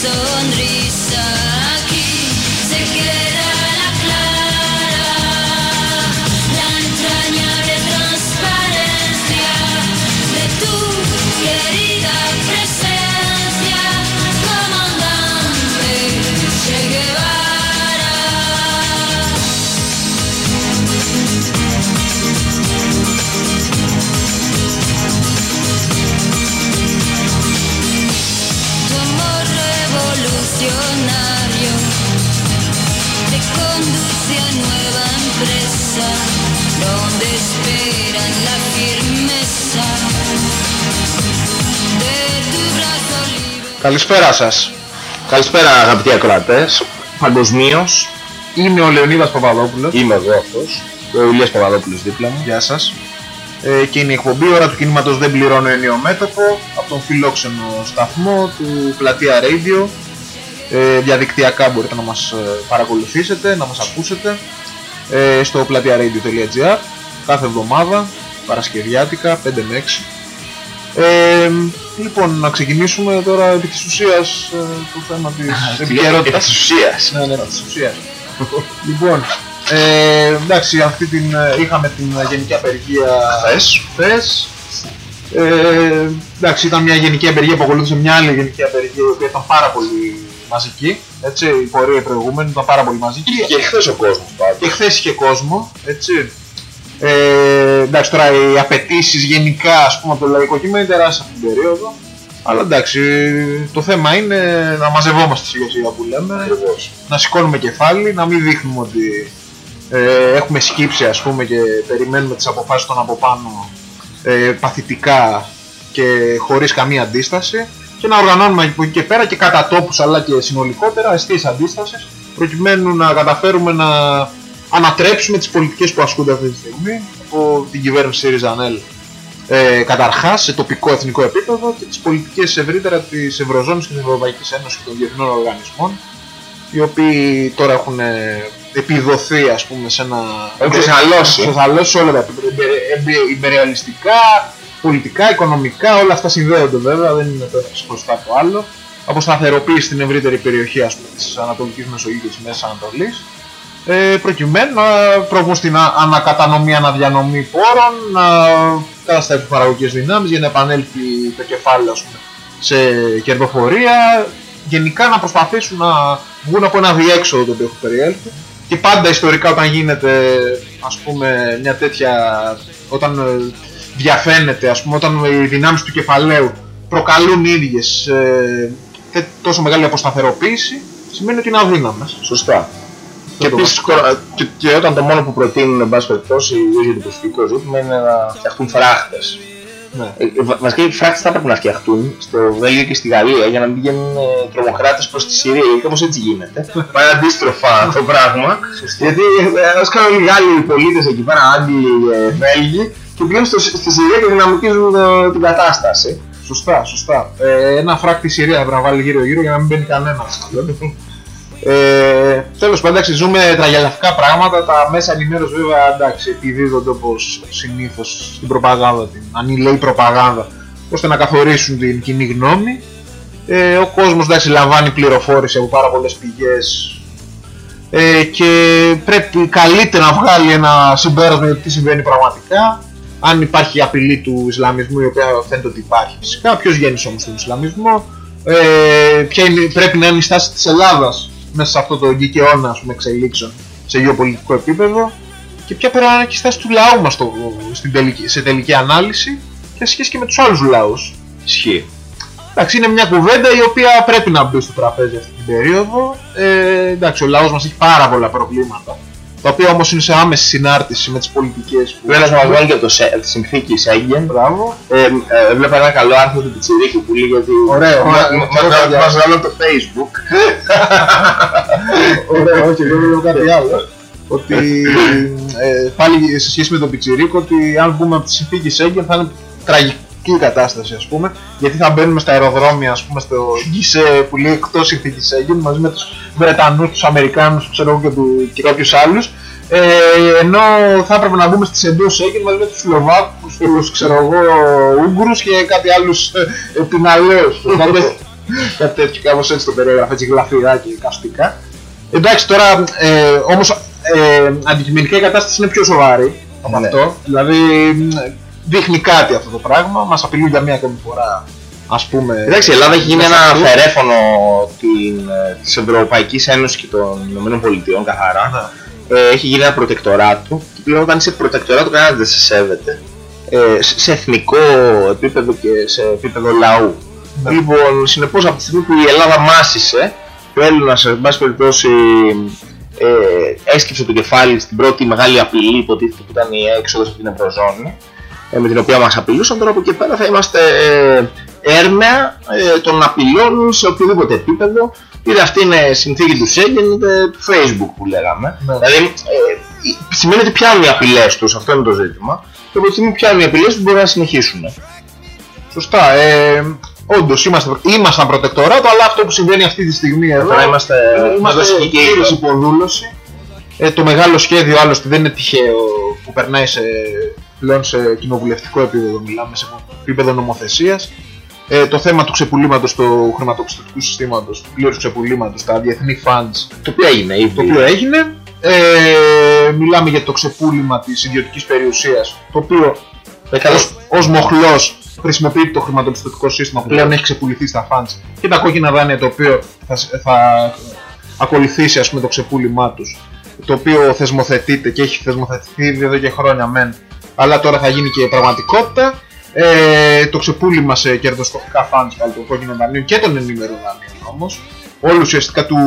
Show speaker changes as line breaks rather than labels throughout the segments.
sonrisa. Aquí se queda
Καλησπέρα σας. Καλησπέρα αγαπητοί ακροατές. Παγκοσμίως. Είμαι ο Λεωνίδας Παπαδόπουλος.
Είμαι εγώ αυτός, ο Ηλίας Παπαδόπουλος δίπλα μου.
Γεια σας. Ε, και είναι η εκπομπή ώρα του κινήματος Δεν πληρώνω ενίο μέτωπο από τον φιλόξενο σταθμό του Πλατεία Radio. Ε, διαδικτυακά μπορείτε να μας ε, παρακολουθήσετε, να μας ακούσετε ε, στο πλατειaradio.gr κάθε εβδομάδα, Παρασκευιάτικα, 5 με 6. Ε, λοιπόν, να ξεκινήσουμε τώρα επί της ουσίας ε, το θέμα της επικαιρότητας.
Της ουσίας;
Ναι, ναι, της ουσίας. λοιπόν, ε, εντάξει, αυτή την, ε, είχαμε την ε, γενική απεργία
Χθες.
χθες. Ε, εντάξει, ήταν μια γενική απεργία που ακολούθησε μια άλλη γενική απεργία η οποία ήταν πάρα πολύ μαζική. Έτσι, η πορεία η προηγούμενη ήταν πάρα πολύ μαζική.
Και χθες ο κόσμος
Και
πάντως.
χθες είχε κόσμο, έτσι. Ε, εντάξει, τώρα οι απαιτήσεις γενικά ας πούμε, από το λαϊκό κείμενο είναι τεράστια αυτή την περίοδο. Αλλά εντάξει, το θέμα είναι να μαζευόμαστε σιγά σιγά που λέμε,
Ακριβώς.
να σηκώνουμε κεφάλι, να μην δείχνουμε ότι ε, έχουμε σκύψει ας πούμε και περιμένουμε τις αποφάσεις των από πάνω ε, παθητικά και χωρίς καμία αντίσταση και να οργανώνουμε από εκεί και πέρα και κατά τόπους αλλά και συνολικότερα αιστείες αντίστασης προκειμένου να καταφέρουμε να ανατρέψουμε τις πολιτικές που ασκούνται αυτή τη στιγμή από την κυβέρνηση ΣΥΡΙΖΑΝΕΛ ε, καταρχάς σε τοπικό εθνικό επίπεδο και τις πολιτικές ευρύτερα της Ευρωζώνης και της Ευρωπαϊκής Ένωσης και των διεθνών οργανισμών οι οποίοι τώρα έχουν ε, επιδοθεί ας πούμε σε ένα...
Έχουν ξεσαλώσει.
ξεσαλώσει σε όλα τα επίπεδα. Εμπε- εμπε- Ιμπεριαλιστικά, πολιτικά, οικονομικά, όλα αυτά συνδέονται βέβαια, δεν είναι το ένα μπροστά το άλλο. Αποσταθεροποίηση στην ευρύτερη περιοχή ας πούμε, της Ανατολικής Μεσογείου και της Μέσης Ανατολής ε, προκειμένου να προβούν στην α- ανακατανομή, αναδιανομή πόρων, να καταστρέψουν παραγωγικές δυνάμεις για να επανέλθει το κεφάλαιο ας πούμε, σε κερδοφορία, γενικά να προσπαθήσουν να βγουν από ένα διέξοδο το οποίο έχουν περιέλθει και πάντα ιστορικά όταν γίνεται ας πούμε μια τέτοια, όταν ε, διαφαίνεται ας πούμε, όταν οι δυνάμεις του κεφαλαίου προκαλούν οι ίδιες ε, τε- τόσο μεγάλη αποσταθεροποίηση σημαίνει ότι είναι αδύναμες.
Σωστά. Και,
το
επίσης, και, και όταν το μόνο που προτείνουν, εν πάση περιπτώσει, ιδίως για το προσφυγικό ζήτημα, είναι να φτιαχτούν φράχτες.
Ναι.
Ε, βα- Βασικά οι φράχτες θα έπρεπε να φτιαχτούν στο Βέλγιο και στη Γαλλία για να μην πηγαίνουν ε, τρομοκράτες προς τη Συρία, γιατί κάπως έτσι γίνεται. Πάει αντίστροφα το πράγμα. γιατί ε, ας κάνουν οι Γάλλοι πολίτες εκεί πέρα, Άγγλοι, ε, Βέλγοι, και πηγαίνουν στο, στη Συρία και δυναμικίζουν ε, την κατάσταση.
Σωστά, σωστά. Ε, ένα φράκτη Συρία έπρεπε να βάλει γύρω-γύρω για να μην μπαίνει κανένας. Ε, Τέλος πάντων, εντάξει, ζούμε τραγελαφικά πράγματα. Τα μέσα ενημέρωση βέβαια εντάξει, επιδίδονται όπως συνήθως στην προπαγάνδα, την ανηλαίη προπαγάνδα, ώστε να καθορίσουν την κοινή γνώμη. Ε, ο κόσμος εντάξει, λαμβάνει πληροφόρηση από πάρα πολλές πηγές ε, και πρέπει καλύτερα να βγάλει ένα συμπέρασμα για το τι συμβαίνει πραγματικά. Αν υπάρχει απειλή του Ισλαμισμού, η οποία φαίνεται ότι υπάρχει φυσικά, ποιος γέννησε όμως τον Ισλαμισμό, ε, ποια είναι, πρέπει να είναι η στάση της Ελλάδας; Μέσα σε αυτό το γκικαιώνα ας πούμε, εξελίξεων σε γεωπολιτικό επίπεδο και ποια πρέπει να είναι και η στάση του λαού μας στην τελική, σε τελική ανάλυση και σε σχέση και με τους άλλους λαούς.
Ισχύει.
Εντάξει, είναι μια κουβέντα η οποία πρέπει να μπει στο τραπέζι αυτή την περίοδο. Ε, εντάξει, ο λαός μας έχει πάρα πολλά προβλήματα. Τα οποία όμως είναι σε άμεση συνάρτηση με τις πολιτικές που...
Πρέπει να μας βάλει και το σε, τη συνθήκη Σέγγεν.
Μπράβο.
Ε, ε, βλέπω ένα καλό άρθρο του Πιτσιρίκου που λέει ότι
Ωραίο,
Μα-
μα-
μα-
μα-
μα-
μα-
μας βγάλω το facebook
Ωραία, όχι, εγώ λέω κάτι άλλο. Ότι ε, πάλι σε σχέση με τον Πιτσιρίκο, ότι αν βγούμε από τη συνθήκη Σέγγεν θα είναι τραγική η κατάσταση, ας πούμε. Γιατί θα μπαίνουμε στα αεροδρόμια, ας πούμε, στο γκισέ που λέει εκτός συνθήκης Σέγγεν μαζί με τους Βρετανούς, τους Αμερικάνους, ξέρω εγώ και, του, και κάποιους άλλους. Ε, ενώ θα έπρεπε να μπούμε στις εντός Σέγγεν μαζί με τους Σλοβάκους, τους ξέρω εγώ, Ούγγρους και κάτι άλλους ε, πιναλαίους. Οπότε Κάτι τέτοιο, κάπως έτσι το περιέγραφε, έτσι γλαφυρά και καυστικά. Εντάξει, τώρα ε, όμως ε, αντικειμενικά η κατάσταση είναι πιο σοβαρή από
Ναι.
αυτό. Δηλαδή μ, δείχνει κάτι αυτό το πράγμα, μας απειλούν για μία ακόμη φορά, ας πούμε.
Εντάξει, η Ελλάδα έχει γίνει
μέσα
ένα
αυτού.
φερέφωνο την, ε, της Ευρωπαϊκής Ένωσης και των Ηνωμένων Πολιτειών καθαρά. Ε, έχει γίνει ένα προτεκτοράτο και πλέον όταν είσαι προτεκτοράτο κανένας δεν σε σέβεται. Ε, σε σε εθνικό επίπεδο και σε επίπεδο λαού.
Ναι.
Λοιπόν, συνεπώς από τη στιγμή που η Ελλάδα μάσησε και ο Έλληνας, εν πάση περιπτώσει, ε, έσκυψε το κεφάλι στην πρώτη μεγάλη απειλή υποτίθεται που ήταν η έξοδος από την Ευρωζώνη ε, με την οποία μας απειλούσαν, τώρα από εκεί πέρα θα είμαστε ε, έρμεα ε, των απειλών σε οποιοδήποτε επίπεδο είτε αυτή είναι συνθήκη του Σέγγεν είτε του Facebook που λέγαμε.
Ναι.
Δηλαδή ε, σημαίνει ότι πιάνουν οι απειλές τους, αυτό είναι το ζήτημα και από τη στιγμή που πιάνουν οι απειλές τους μπορεί να συνεχίσουν.
Σωστά. Ε, Όντως είμαστε, ήμασταν προτεκτοράτο, αλλά αυτό που συμβαίνει αυτή τη στιγμή εδώ.
Τώρα είμαστε
ε, είμαστε
δοσικοί και
πλήρως
είδος.
υποδούλωση. Ε, το μεγάλο σχέδιο άλλωστε δεν είναι τυχαίο που περνάει σε, πλέον σε κοινοβουλευτικό επίπεδο, μιλάμε σε επίπεδο νομοθεσίας. Ε, το θέμα του ξεπουλήματος του χρηματοπιστωτικού συστήματος, του πλήρους ξεπουλήματος, τα διεθνή funds,
Το οποίο έγινε ήδη.
το οποίο έγινε. Ε, μιλάμε για το ξεπούλημα της ιδιωτικής περιουσίας, το οποίο ως, ως μοχλός χρησιμοποιείται το χρηματοπιστωτικό σύστημα, πλέον έχει ξεπουληθεί στα funds και τα κόκκινα δάνεια το οποίο θα, σ- θα ακολουθήσει ας πούμε το ξεπούλημά τους το οποίο θεσμοθετείται και έχει θεσμοθετηθεί ήδη εδώ και χρόνια μεν αλλά τώρα θα γίνει και πραγματικότητα ε, το ξεπούλημα σε κερδοσκοπικά funds πάλι των κόκκινων δανείων και των ενήμερων δανείων όμως όλους ουσιαστικά του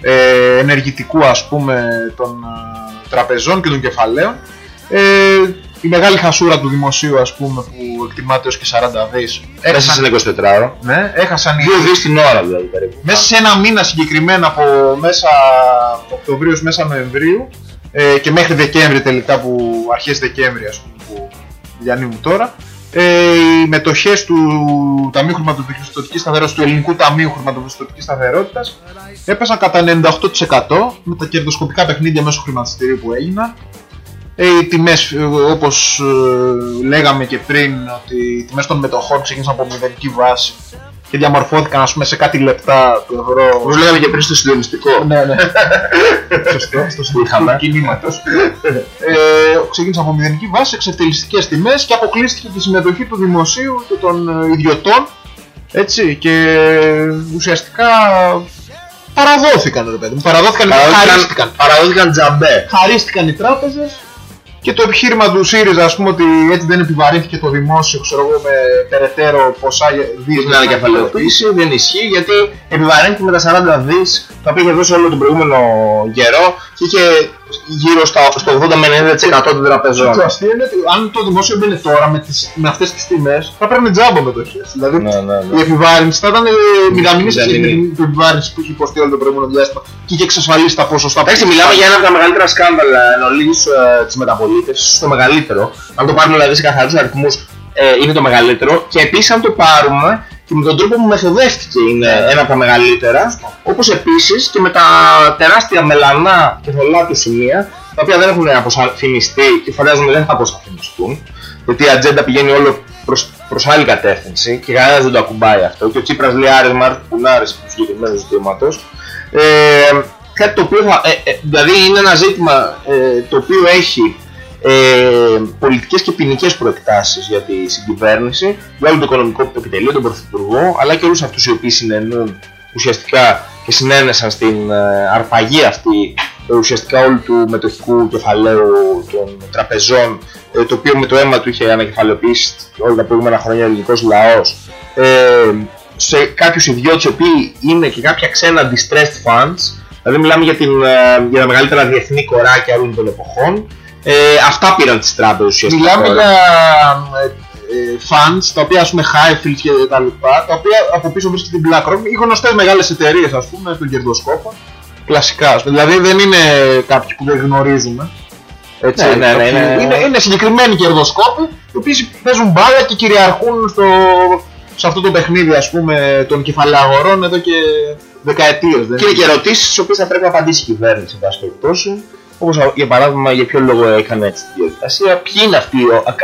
ε, ενεργητικού ας πούμε των ε, τραπεζών και των κεφαλαίων ε, η μεγάλη χασούρα του δημοσίου ας πούμε που εκτιμάται ως και 40 δις
Μέσα σε
έχασαν,
ένα 24ωρο.
ναι, έχασαν οι
Δύο δις την ώρα δηλαδή περίπου.
μέσα σε ένα μήνα συγκεκριμένα από μέσα Οκτωβρίου ως μέσα Νοεμβρίου ε, και μέχρι Δεκέμβρη τελικά που αρχές Δεκέμβρη ας πούμε που διανύουμε τώρα ε, οι μετοχές του Ταμείου Χρηματοπιστωτικής Σταθερότητας, του Ελληνικού Ταμείου Χρηματοπιστωτικής Σταθερότητας έπεσαν κατά 98% με τα κερδοσκοπικά παιχνίδια μέσω χρηματιστηρίου που έγιναν. Ε, οι τιμές ε, όπως ε, λέγαμε και πριν ότι οι τιμές των μετοχών ξεκίνησαν από μηδενική βάση και διαμορφώθηκαν ας πούμε σε κάτι λεπτά του ευρώ
Όπως λέγαμε και πριν στο συντονιστικό.
ναι, ναι. Σωστό, στο
είχαμε.
του κινήματος. ε, ξεκίνησε από μηδενική βάση, εξευτελιστικές τιμές και αποκλείστηκε τη συμμετοχή του δημοσίου και των ε, ιδιωτών έτσι, και ουσιαστικά παραδόθηκαν ρε παιδί μου, παραδόθηκαν, χαρίστηκαν.
Παραδόθηκαν, παραδόθηκαν τζαμπέ.
χαρίστηκαν οι τράπεζες και το επιχείρημα του ΣΥΡΙΖΑ ας πούμε ότι έτσι δεν επιβαρύνθηκε το δημόσιο ξέρω εγώ με περαιτέρω ποσά δις
Την ανακεφαλαιοποίηση δεν ισχύει γιατί επιβαρύνθηκε με τα 40 δις τα οποία είχε δώσει όλο τον προηγούμενο καιρό και είχε γύρω στα, στο 80 με 90% των τραπεζών.
Το αστείο είναι ότι αν το δημόσιο μπαίνει τώρα με, τις, με αυτές τις τιμές θα παίρνει τζάμπα μετοχές. Δηλαδή
Ναι, ναι, ναι.
η επιβάρυνση θα ήταν ε, μηδαμινής σε σχέση με
Μηδαμινή.
την επιβάρυνση που είχε υποστεί όλο το προηγούμενο διάστημα και είχε εξασφαλίσει τα ποσοστά που
Εντάξει, μιλάμε για ένα από τα μεγαλύτερα σκάνδαλα εν ολίγης ε, της μεταπολίτευσης, το μεγαλύτερο. Αν το πάρουμε δηλαδή σε καθαρούς αριθμούς, ε, είναι το μεγαλύτερο. Και επίσης αν το πάρουμε και με τον τρόπο που μεθοδεύτηκε είναι ένα από τα μεγαλύτερα. Όπως επίσης και με τα τεράστια μελανά και θολά του σημεία, τα οποία δεν έχουν αποσαφινιστεί και φαντάζομαι δεν θα αποσαφινιστούν. Γιατί η ατζέντα πηγαίνει όλο προς, προς άλλη κατεύθυνση και κανένας δεν το ακουμπάει αυτό. Και ο Τσίπρας λέει άρεσμα, κουνάρες του συγκεκριμένου ζητήματος. Ε, κάτι το οποίο θα, ε, ε, δηλαδή είναι ένα ζήτημα ε, το οποίο έχει ε, πολιτικές και ποινικές προεκτάσεις για τη συγκυβέρνηση, για όλο το οικονομικό επιτελείο, τον Πρωθυπουργό, αλλά και όλους αυτούς οι οποίοι συνενούν ουσιαστικά και συνένεσαν στην ε, αρπαγή αυτή ε, ουσιαστικά όλου του μετοχικού κεφαλαίου των τραπεζών ε, το οποίο με το αίμα του είχε ανακεφαλαιοποιήσει όλα τα προηγούμενα χρόνια ο ελληνικός λαός. Ε, σε κάποιους ιδιώτες οι οποίοι είναι και κάποια ξένα distressed funds δηλαδή μιλάμε για, την, ε, για τα μεγαλύτερα διεθνή κοράκια όλων των εποχών ε, αυτά πήραν τις τράπεζες ουσιαστικά
Μιλάμε
τώρα.
για ε, ε, funds, τα οποία ας πούμε Highfield και τα λοιπά, τα οποία από πίσω βρίσκεται την BlackRock, οι γνωστές μεγάλες εταιρείες ας πούμε, των κερδοσκόπων, κλασικά. ας πούμε. Δηλαδή δεν είναι κάποιοι που δεν γνωρίζουμε. Έτσι,
Ναι, ναι, ναι,
κάποιοι-
ναι, ναι.
Είναι, είναι συγκεκριμένοι κερδοσκόποι, οι οποίοι παίζουν μπάλα και κυριαρχούν στο, σε αυτό το παιχνίδι ας πούμε των κεφαλαίων εδώ και δεκαετίες. δεν
Και είναι και ερωτήσεις τι οποίες θα πρέπει να απαντήσει η κυβέρνηση, εν πάση περιπτώσει. Όπως για παράδειγμα, για ποιο λόγο έκανε έτσι τη διαδικασία, ποιοι είναι αυτοί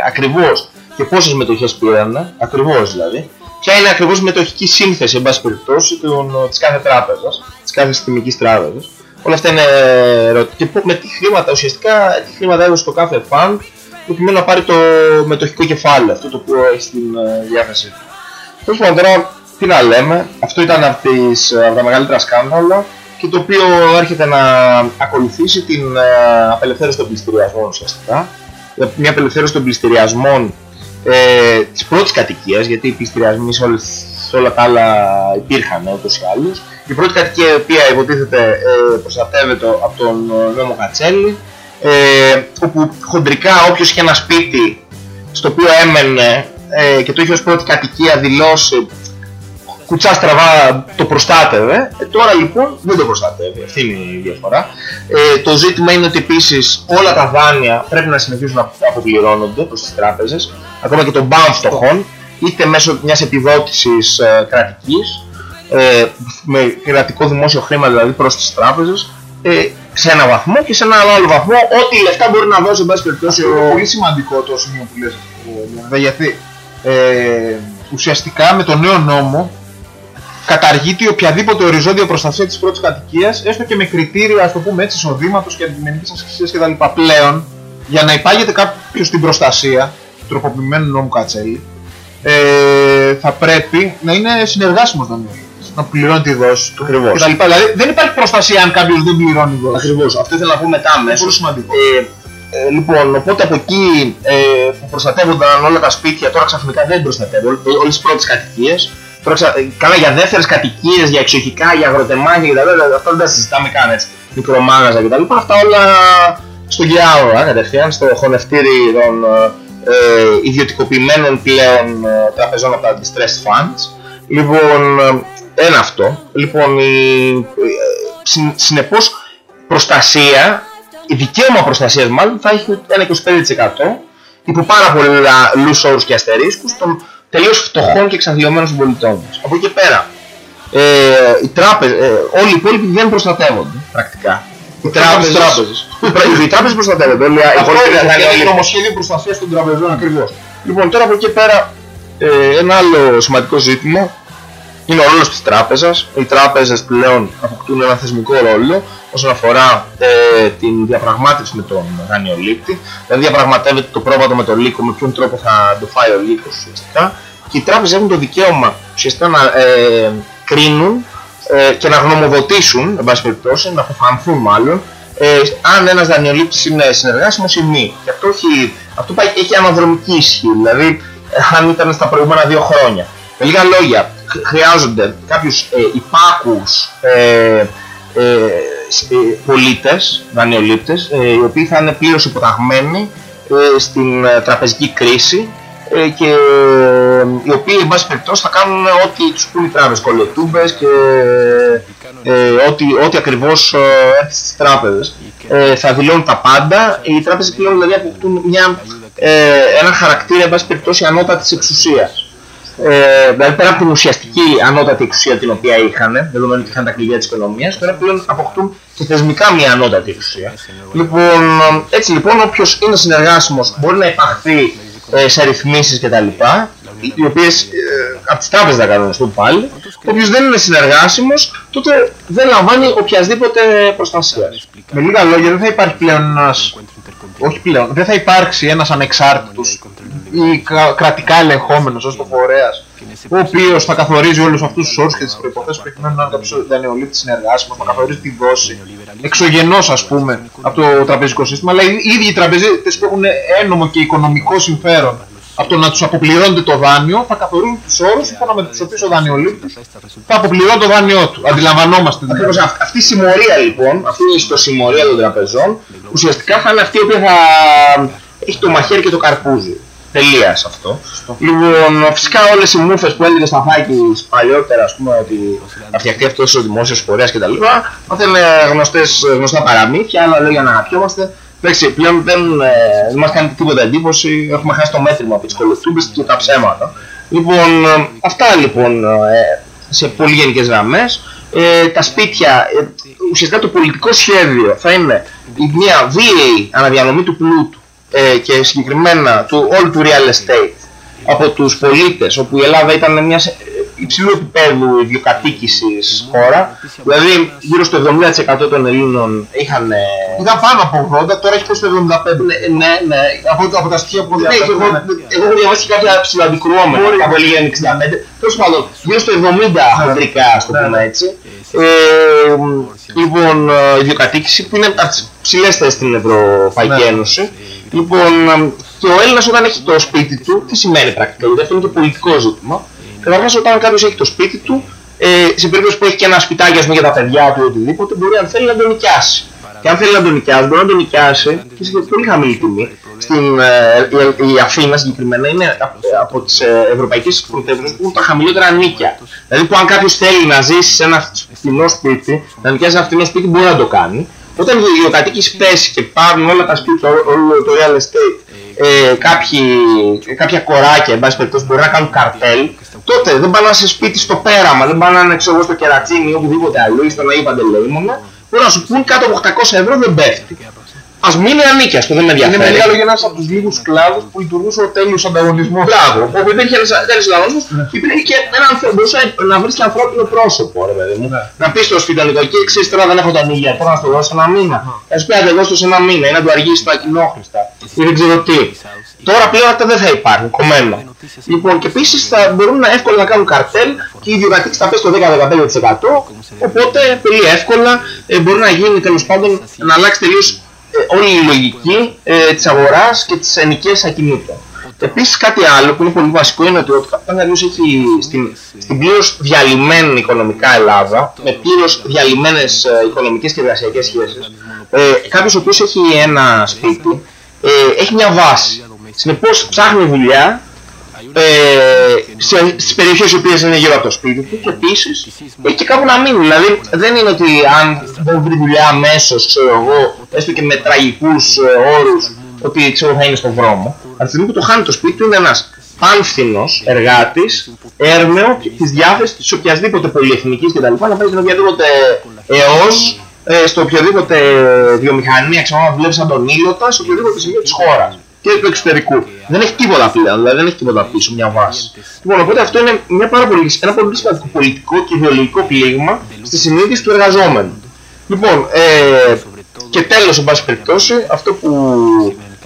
ακριβώς και πόσες μετοχές πήραν, ακριβώς δηλαδή, ποια είναι ακριβώς η μετοχική σύνθεση, εν πάση περιπτώσει, των- της κάθε τράπεζας, της κάθε συστημικής τράπεζας. Όλα αυτά είναι ερωτήματα. Και πού- με τι χρήματα, ουσιαστικά, τι χρήματα έδωσε το κάθε fund, προκειμένου να πάρει το μετοχικό κεφάλαιο, αυτό το οποίο έχει στην ε, διάθεσή του. Τέλος πάντων τώρα, τι να λέμε, αυτό ήταν από, τις, από τα μεγαλύτερα σκάνδαλα και το οποίο έρχεται να ακολουθήσει την ε, απελευθέρωση των πληστηριασμών ουσιαστικά. Ε, Μια απελευθέρωση των πληστηριασμών ε, της πρώτης κατοικίας, γιατί οι πληστηριασμοί σε, όλες, σε όλα τα άλλα υπήρχαν ε, ούτως ή άλλως. Η πρώτη κατοικία η οποία υποτίθεται ε, προστατεύεται από τον ε, νόμο Κατσέλη, ε, όπου χοντρικά όποιος είχε ένα σπίτι στο οποίο έμενε ε, και το είχε ως πρώτη κατοικία δηλώσει κουτσά στραβά το προστάτευε. Ε, τώρα λοιπόν δεν το προστατεύει. Αυτή είναι η διαφορά. Ε, το ζήτημα είναι ότι επίσης όλα τα δάνεια πρέπει να συνεχίσουν να αποπληρώνονται προς τις τράπεζες, ακόμα και των μπαμ φτωχών, είτε μέσω μιας επιδότησης ε, κρατικής, ε, με κρατικό δημόσιο χρήμα δηλαδή προς τις τράπεζες, ε, σε ένα βαθμό και σε ένα άλλο βαθμό ό,τι λεφτά μπορεί να δώσει εν πάση περιπτώσει
Είναι
ο,
πολύ σημαντικό το σημείο που λες αυτό, Λεωνίδα, γιατί ε, ουσιαστικά με τον νέο νόμο καταργείται οποιαδήποτε οριζόντια προστασία της πρώτης κατοικίας, έστω και με κριτήρια, ας το πούμε έτσι, εισοδήματος και αντικειμενικής ασφυσίας κτλ. Πλέον, για να υπάγεται κάποιος στην προστασία του τροποποιημένου νόμου Κατσέλη, ε, θα πρέπει να είναι συνεργάσιμος δανειολήπτης, να πληρώνει τη δόση του
Ακριβώς.
κτλ. Δηλαδή δεν υπάρχει προστασία αν κάποιος δεν πληρώνει δόση.
Ακριβώς, αυτό ήθελα να πω μετά
Είναι
αμέσως.
πολύ σημαντικό.
Ε, ε, λοιπόν, οπότε από εκεί ε, που προστατεύονταν όλα τα σπίτια, τώρα ξαφνικά δεν προστατεύονται, όλες τις πρώτες κατοικίες. Τώρα ξα... ε, καλά για δεύτερες κατοικίες, για εξοχικά, για αγροτεμάχια κτλ. δηλαδή, Αυτά δεν τα συζητάμε καν έτσι. Μικρομάγαζα κτλ. Αυτά όλα στον Γιάουρα κατευθείαν, στο χωνευτήρι των ε, ε, ιδιωτικοποιημένων πλέον ε, τραπεζών από τα distressed funds. Λοιπόν, ε, ένα αυτό. Λοιπόν, η, ε, συν- συνεπώς προστασία, η δικαίωμα προστασίας μάλλον θα έχει ένα 25% υπό πάρα πολλά λούς όρους και αστερίσκους των τελείως φτωχών και εξαθλειωμένων συμπολιτών μας. Από εκεί και πέρα, ε, οι τράπεζες, ε, όλοι οι υπόλοιποι δεν προστατεύονται πρακτικά. Οι τράπεζες,
τράπεζες.
οι πρα- οι τράπεζες προστατεύονται. Όλοι, οι
Αυτό
υπόλοιποι
είναι
δεν θα
και
είναι
το
όλοι-
νομοσχέδιο προστασίας των τραπεζών ακριβώς.
Λοιπόν, τώρα από εκεί και πέρα, ε, ένα άλλο σημαντικό ζήτημα είναι ο ρόλος της τράπεζας. Οι τράπεζες πλέον αποκτούν ένα θεσμικό ρόλο όσον αφορά ε, την διαπραγμάτευση με τον δανειολήπτη. Δηλαδή διαπραγματεύεται το πρόβατο με τον λύκο, με ποιον τρόπο θα το φάει ο λύκος ουσιαστικά. Και οι τράπεζες έχουν το δικαίωμα ουσιαστικά να ε, κρίνουν ε, και να γνωμοδοτήσουν, εν πάση περιπτώσει, να αποφανθούν μάλλον, ε, αν ένας δανειολήπτης είναι συνεργάσιμος ή μη. Και αυτό, έχει, αυτό πάει, έχει αναδρομική ισχύ, δηλαδή ε, αν ήταν στα προηγούμενα δύο χρόνια. Με λίγα λόγια, χ- χρειάζονται κάποιους ε, υπάκους ε, ε, σ- ε, πολίτες, δανειολήπτες, ε, οι οποίοι θα είναι πλήρως υποταγμένοι ε, στην ε, τραπεζική κρίση ε, και ε, οι οποίοι εν πάση περιπτώσει θα κάνουν ό,τι τους πούν οι τράπεζες, κολοτούμπες και ε, ό,τι, ό,τι ακριβώς ε, έρθει στις τράπεζες. Ε, θα δηλώνουν τα πάντα, οι τράπεζες πλέον δηλαδή αποκτούν μια, ε, ένα χαρακτήρα εν πάση περιπτώσει ανώτατης εξουσίας. Ε, δηλαδή πέρα από την ουσιαστική ανώτατη εξουσία την οποία είχαν, δεδομένου ότι είχαν τα κλειδιά της οικονομίας, τώρα πλέον αποκτούν και θεσμικά μια ανώτατη εξουσία. Λοιπόν, έτσι λοιπόν όποιος είναι συνεργάσιμος μπορεί να υπαχθεί ε, σε ρυθμίσεις κτλ. οι- οι οποίες ε, από τις τράπεζες θα κανονιστούν πάλι. Όποιος δεν είναι συνεργάσιμος, τότε δεν λαμβάνει οποιασδήποτε προστασία.
Με λίγα λόγια δεν θα υπάρχει πλέον ένας... Όχι πλέον, δεν θα υπάρξει ένας ανεξάρτητος ή κρα- κρατικά ελεγχόμενος ως το φορέας ο οποίος θα καθορίζει όλους αυτούς τους όρους και τις προϋποθέσεις προκειμένου να είναι κάποιος δανειολήπτης συνεργάσιμος, θα καθορίζει τη δόση εξωγενώς ας πούμε από το τραπεζικό σύστημα αλλά οι ίδιοι οι τραπεζίτες που έχουν ένομο και οικονομικό συμφέρον από το να τους αποπληρώνεται το δάνειο θα καθορίζουν τους όρους σύμφωνα με τους οποίους ο δανειολήπτης θα αποπληρώνει το δάνειό του. Αντιλαμβανόμαστε. δηλαδή.
Ακριβώς αυ- αυτή η συμμορία λοιπόν, αυτή η ιστοσημμορία των τραπεζών, ουσιαστικά θα είναι αυτή η οποία θα έχει το μαχαίρι και το καρπούζι. Τελεία σε αυτό. Λοιπόν, φυσικά όλες οι μούφες που έλεγε στα Φάκης παλιότερα, ας πούμε, ότι θα φτιαχτεί αυτός ο δημόσιος φορέας κτλ. Αυτά είναι γνωστές, γνωστά παραμύθια, άλλα λόγια να αγαπιόμαστε. Εντάξει, πλέον δεν, ε, δεν μας κάνει τίποτα εντύπωση, έχουμε χάσει το μέτρημα από τις κολοτούμπες και τα ψέματα. Λοιπόν, ε, αυτά λοιπόν ε, σε πολύ γενικές γραμμές. Ε, τα σπίτια, ε, ουσιαστικά το πολιτικό σχέδιο θα είναι η μια βίαιη αναδιανομή του πλούτου ε, και συγκεκριμένα του όλου του real estate από τους πολίτες, όπου η Ελλάδα ήταν μια σε- υψηλού επίπεδου ιδιοκατοίκησης χώρα, δηλαδή γύρω στο 70% των Ελλήνων είχαν... ε,
Ήταν πάνω από 80, τώρα έχει φτάσει στο 75.
Ναι, ναι, ναι.
Από, από τα στοιχεία που
Ναι, και εγώ,
διαβάζω.
εγώ έχω διαβάσει και κάποια ψηλοαντικρουόμενα,
Μπορεί.
κάπου έλεγε 65. Τέλος πάντων, γύρω στο 70 χοντρικά, ας το
Ναι,
πούμε
ναι.
έτσι. Ε, μ, λοιπόν, ε, ιδιοκατοίκηση που είναι από τις ψηλές θέσεις στην Ευρωπαϊκή
Ναι.
Ένωση. Λοιπόν, ε, και ο Έλληνας όταν έχει το σπίτι του, τι σημαίνει πρακτικά, γιατί αυτό είναι και πολιτικό ζήτημα. Καταρχάς όταν κάποιος έχει το σπίτι του, ε, σε περίπτωση που έχει και ένα σπιτάκι ας πούμε, για τα παιδιά του ή οτιδήποτε, μπορεί αν θέλει να το νοικιάσει. Και αν θέλει να τον νοικιάσει, μπορεί να τον νοικιάσει και σε πολύ χαμηλή τιμή. Στην, ε, η, η Αθήνα συγκεκριμένα είναι από, από τις ε, ευρωπαϊκές πρωτεύουσες που έχουν τα χαμηλότερα νίκια. Δηλαδή που αν κάποιος θέλει να ζήσει σε ένα φτηνό σπίτι, να νοικιάσει ένα φτηνό σπίτι, μπορεί να το κάνει. Όταν οι ιδιοκατοίκοι πέσει και πάρουν όλα τα σπίτια, όλο, όλο το real estate, ε, κάποιοι, κάποια κοράκια, εν πάση περιπτώσει, μπορεί να κάνουν καρτέλ, τότε δεν πάνε σε σπίτι στο πέραμα, δεν πάνε να είναι ξέρω εγώ, στο κερατσίνι ή οπουδήποτε αλλού ή στον Αγίου Παντελεήμονα, μπορεί να σου πούν κάτω από 800 ευρώ δεν πέφτει. Α μείνει ανίκιαστο, δεν με
Είναι με
ενδιαφέρει.
λίγα λόγια ένας από τους λίγους κλάδους που λειτουργούσε ο τέλειος ανταγωνισμός.
Μπράβο, όπου υπήρχε ένα τέλειο ανταγωνισμός και υπήρχε και ένα ανθρώπινο. Μπορούσε να βρεις και ανθρώπινο πρόσωπο, ρε παιδί μου.
Ναι.
Να πεις στο σπιταλικοκύρι, ξέρεις τώρα δεν έχω τα νύχια, τώρα να στο δώσω ένα μήνα. Θα σου πει αν δώσω σε ένα μήνα ή να του αργήσει τα κοινόχρηστα ή δεν ξέρω τι. Τώρα πλέον αυτά δεν θα υπάρχουν, κομμένα. Λοιπόν, και επίσης θα μπορούν να εύκολα να κάνουν καρτέλ και η ιδιοκατοίκηση θα πέσει το 10-15%. Οπότε πολύ εύκολα ε, μπορεί να γίνει τέλος πάντων να αλλάξει τελείως όλη η λογική ε, της αγοράς και της ενοικίας ακινήτων. Επίσης κάτι άλλο που είναι πολύ βασικό είναι ότι όταν κάποιος έχει στην, στην πλήρως διαλυμένη οικονομικά Ελλάδα, με πλήρως διαλυμένες ε, οικονομικές και εργασιακές σχέσεις, ε, κάποιος ο οποίος έχει ένα σπίτι, ε, έχει μια βάση. Συνεπώς ψάχνει δουλειά ε, σε, στις περιοχές οι οποίες είναι γύρω από το σπίτι του και επίσης έχει και κάπου να μείνει. Δηλαδή δεν είναι ότι αν δεν βρει δουλειά αμέσως, ξέρω εγώ, έστω και με τραγικούς ε, όρους, ότι ξέρω θα είναι στον δρόμο. Από τη στιγμή που το χάνει το σπίτι του είναι ένας πάνφθηνος εργάτης, έρμεο και της διάθεσης της οποιασδήποτε πολυεθνικής κτλ. Να πάει στην οποιαδήποτε ΕΟΣ, ε, στο οποιοδήποτε βιομηχανία, ξέρω να δουλεύει σαν τον ήλωτα, σε οποιοδήποτε σημείο της χώρας και του εξωτερικού. Δεν έχει τίποτα πλέον, δηλαδή δεν έχει τίποτα πίσω, μια βάση. Λοιπόν, οπότε αυτό είναι μια πάρα πολύ, ένα πολύ σημαντικό πολιτικό και ιδεολογικό πλήγμα στη συνείδηση του εργαζόμενου. Λοιπόν, ε, και τέλος, εν πάση περιπτώσει, αυτό που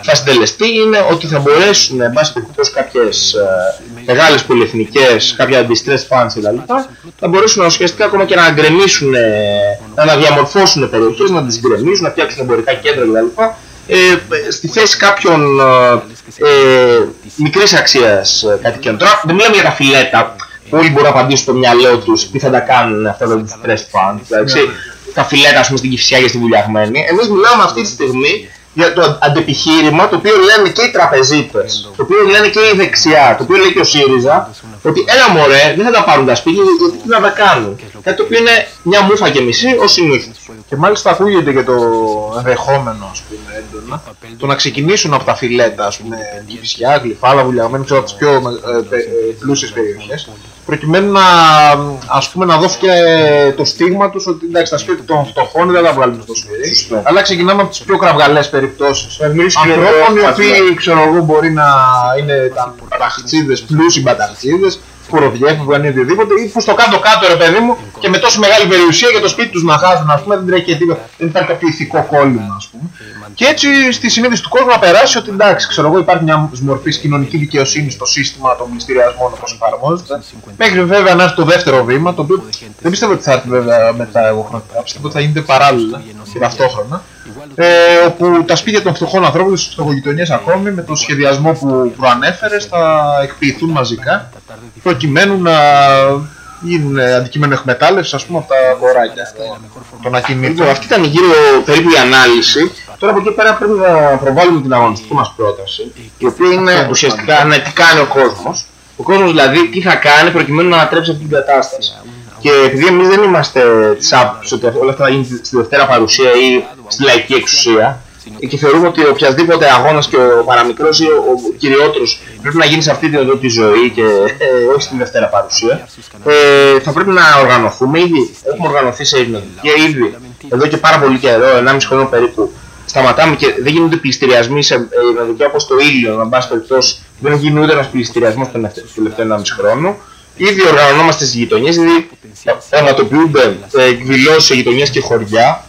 θα συντελεστεί είναι ότι θα μπορέσουν, εν πάση περιπτώσει, κάποιες ε, μεγάλες πολυεθνικές, κάποια distress funds κτλ. θα μπορέσουν ουσιαστικά ακόμα και να γκρεμίσουν, ε, να αναδιαμορφώσουν περιοχές, να τις γκρεμίσουν, να φτιάξουν εμπορικά κέντρα κτλ ε, στη θέση κάποιων ε, ε, μικρής αξίας ε, κατοικιών. Τώρα δεν μιλάμε για τα φιλέτα, που όλοι μπορούν να απαντήσουν στο μυαλό τους τι θα τα κάνουν αυτά τα distress funds, εντάξει, τα φιλέτα ας πούμε στην Κηφισιά και στη Βουλιαγμένη. Εμείς μιλάμε αυτή τη στιγμή για το αντεπιχείρημα το οποίο λένε και οι τραπεζίτες, το οποίο λένε και η δεξιά, το οποίο λέει και ο ΣΥΡΙΖΑ, ότι έλα μωρέ, δεν θα τα πάρουν τα σπίτια γιατί τι να τα κάνουν. Κάτι το οποίο είναι μια μούφα και μισή ως συνήθως.
Και μάλιστα ακούγεται και το ενδεχόμενο ας πούμε έντονα το να ξεκινήσουν από τα φιλέτα ας πούμε Κηφισιά, Γλυφάλα, Βουλιαγμένη ξέρω από τις πιο ε, πε- ε, πλούσιες περιοχές προκειμένου να, ας πούμε, να δώσει και το στίγμα τους ότι εντάξει τα σπίτια των φτωχών δεν θα τα βγάλουμε στο σφυρί
Σωστό.
αλλά ξεκινάμε από τις πιο κραυγαλές περιπτώσεις.
Μιλήσουμε για
ανθρώπων οι
το-
οποίοι ξέρω εγώ μπορεί να είναι τα μπαταχτσίδες, πλούσιοι μπαταχτσίδες φοροδιέφευγαν ή οτιδήποτε ή που στο κάτω-κάτω ρε παιδί μου και με τόσο μεγάλη περιουσία για το σπίτι τους να χάσουν ας πούμε δεν τρέχει και τίποτα. Δεν υπάρχει κάποιο ηθικό κόλλημα ας πούμε. Και έτσι στη συνείδηση του κόσμου να περάσει ότι εντάξει ξέρω εγώ υπάρχει μια μορφή κοινωνική δικαιοσύνη στο σύστημα των πληστηριασμών όπως εφαρμόζεται. Μέχρι βέβαια να έρθει το δεύτερο βήμα το οποίο δεν πιστεύω ότι θα έρθει βέβαια μετά εγώ χρονικά πιστεύω ότι θα γίνεται παράλληλα και ταυτόχρονα. Ε, όπου τα σπίτια των φτωχών ανθρώπων στις φτωχογειτονιές ακόμη με το σχεδιασμό που προανέφερες θα εκποιηθούν μαζικά προκειμένου να γίνουν αντικείμενο εκμετάλλευσης ας πούμε από τα αγοράκια των ακινήτων.
Λοιπόν, αυτή ήταν γύρω περίπου η ανάλυση. Τώρα από εκεί πέρα πρέπει να προβάλλουμε την αγωνιστική μας πρόταση, η οποία είναι ουσιαστικά ναι, τι κάνει ο κόσμος. Ο κόσμος δηλαδή τι θα κάνει προκειμένου να ανατρέψει αυτή την κατάσταση. Και επειδή εμείς δεν είμαστε της άποψης ότι όλα αυτά θα γίνει στη δευτέρα παρουσία ή στη λαϊκή εξουσία, και θεωρούμε ότι οποιασδήποτε αγώνας και ο παραμικρός ή ο, ο κυριότερος πρέπει να γίνει σε αυτή την εδώ τη ζωή και ε, όχι στην δευτέρα παρουσία, ε, θα πρέπει να οργανωθούμε ήδη. Έχουμε οργανωθεί σε ειρηνοδικία ήδη εδώ και πάρα πολύ καιρό, 1,5 χρόνο περίπου. Σταματάμε και δεν γίνονται πληστηριασμοί σε ειρηνοδικία όπως το ήλιο, να πάση περιπτώσει δεν έχει γίνει ούτε ένας πληστηριασμός τον τελευταίο 1,5 χρόνο. Ήδη οργανωνόμαστε στις γειτονιές, ήδη ονοματοποιούνται ε, εκδηλώσεις σε γειτονιές και χωριά.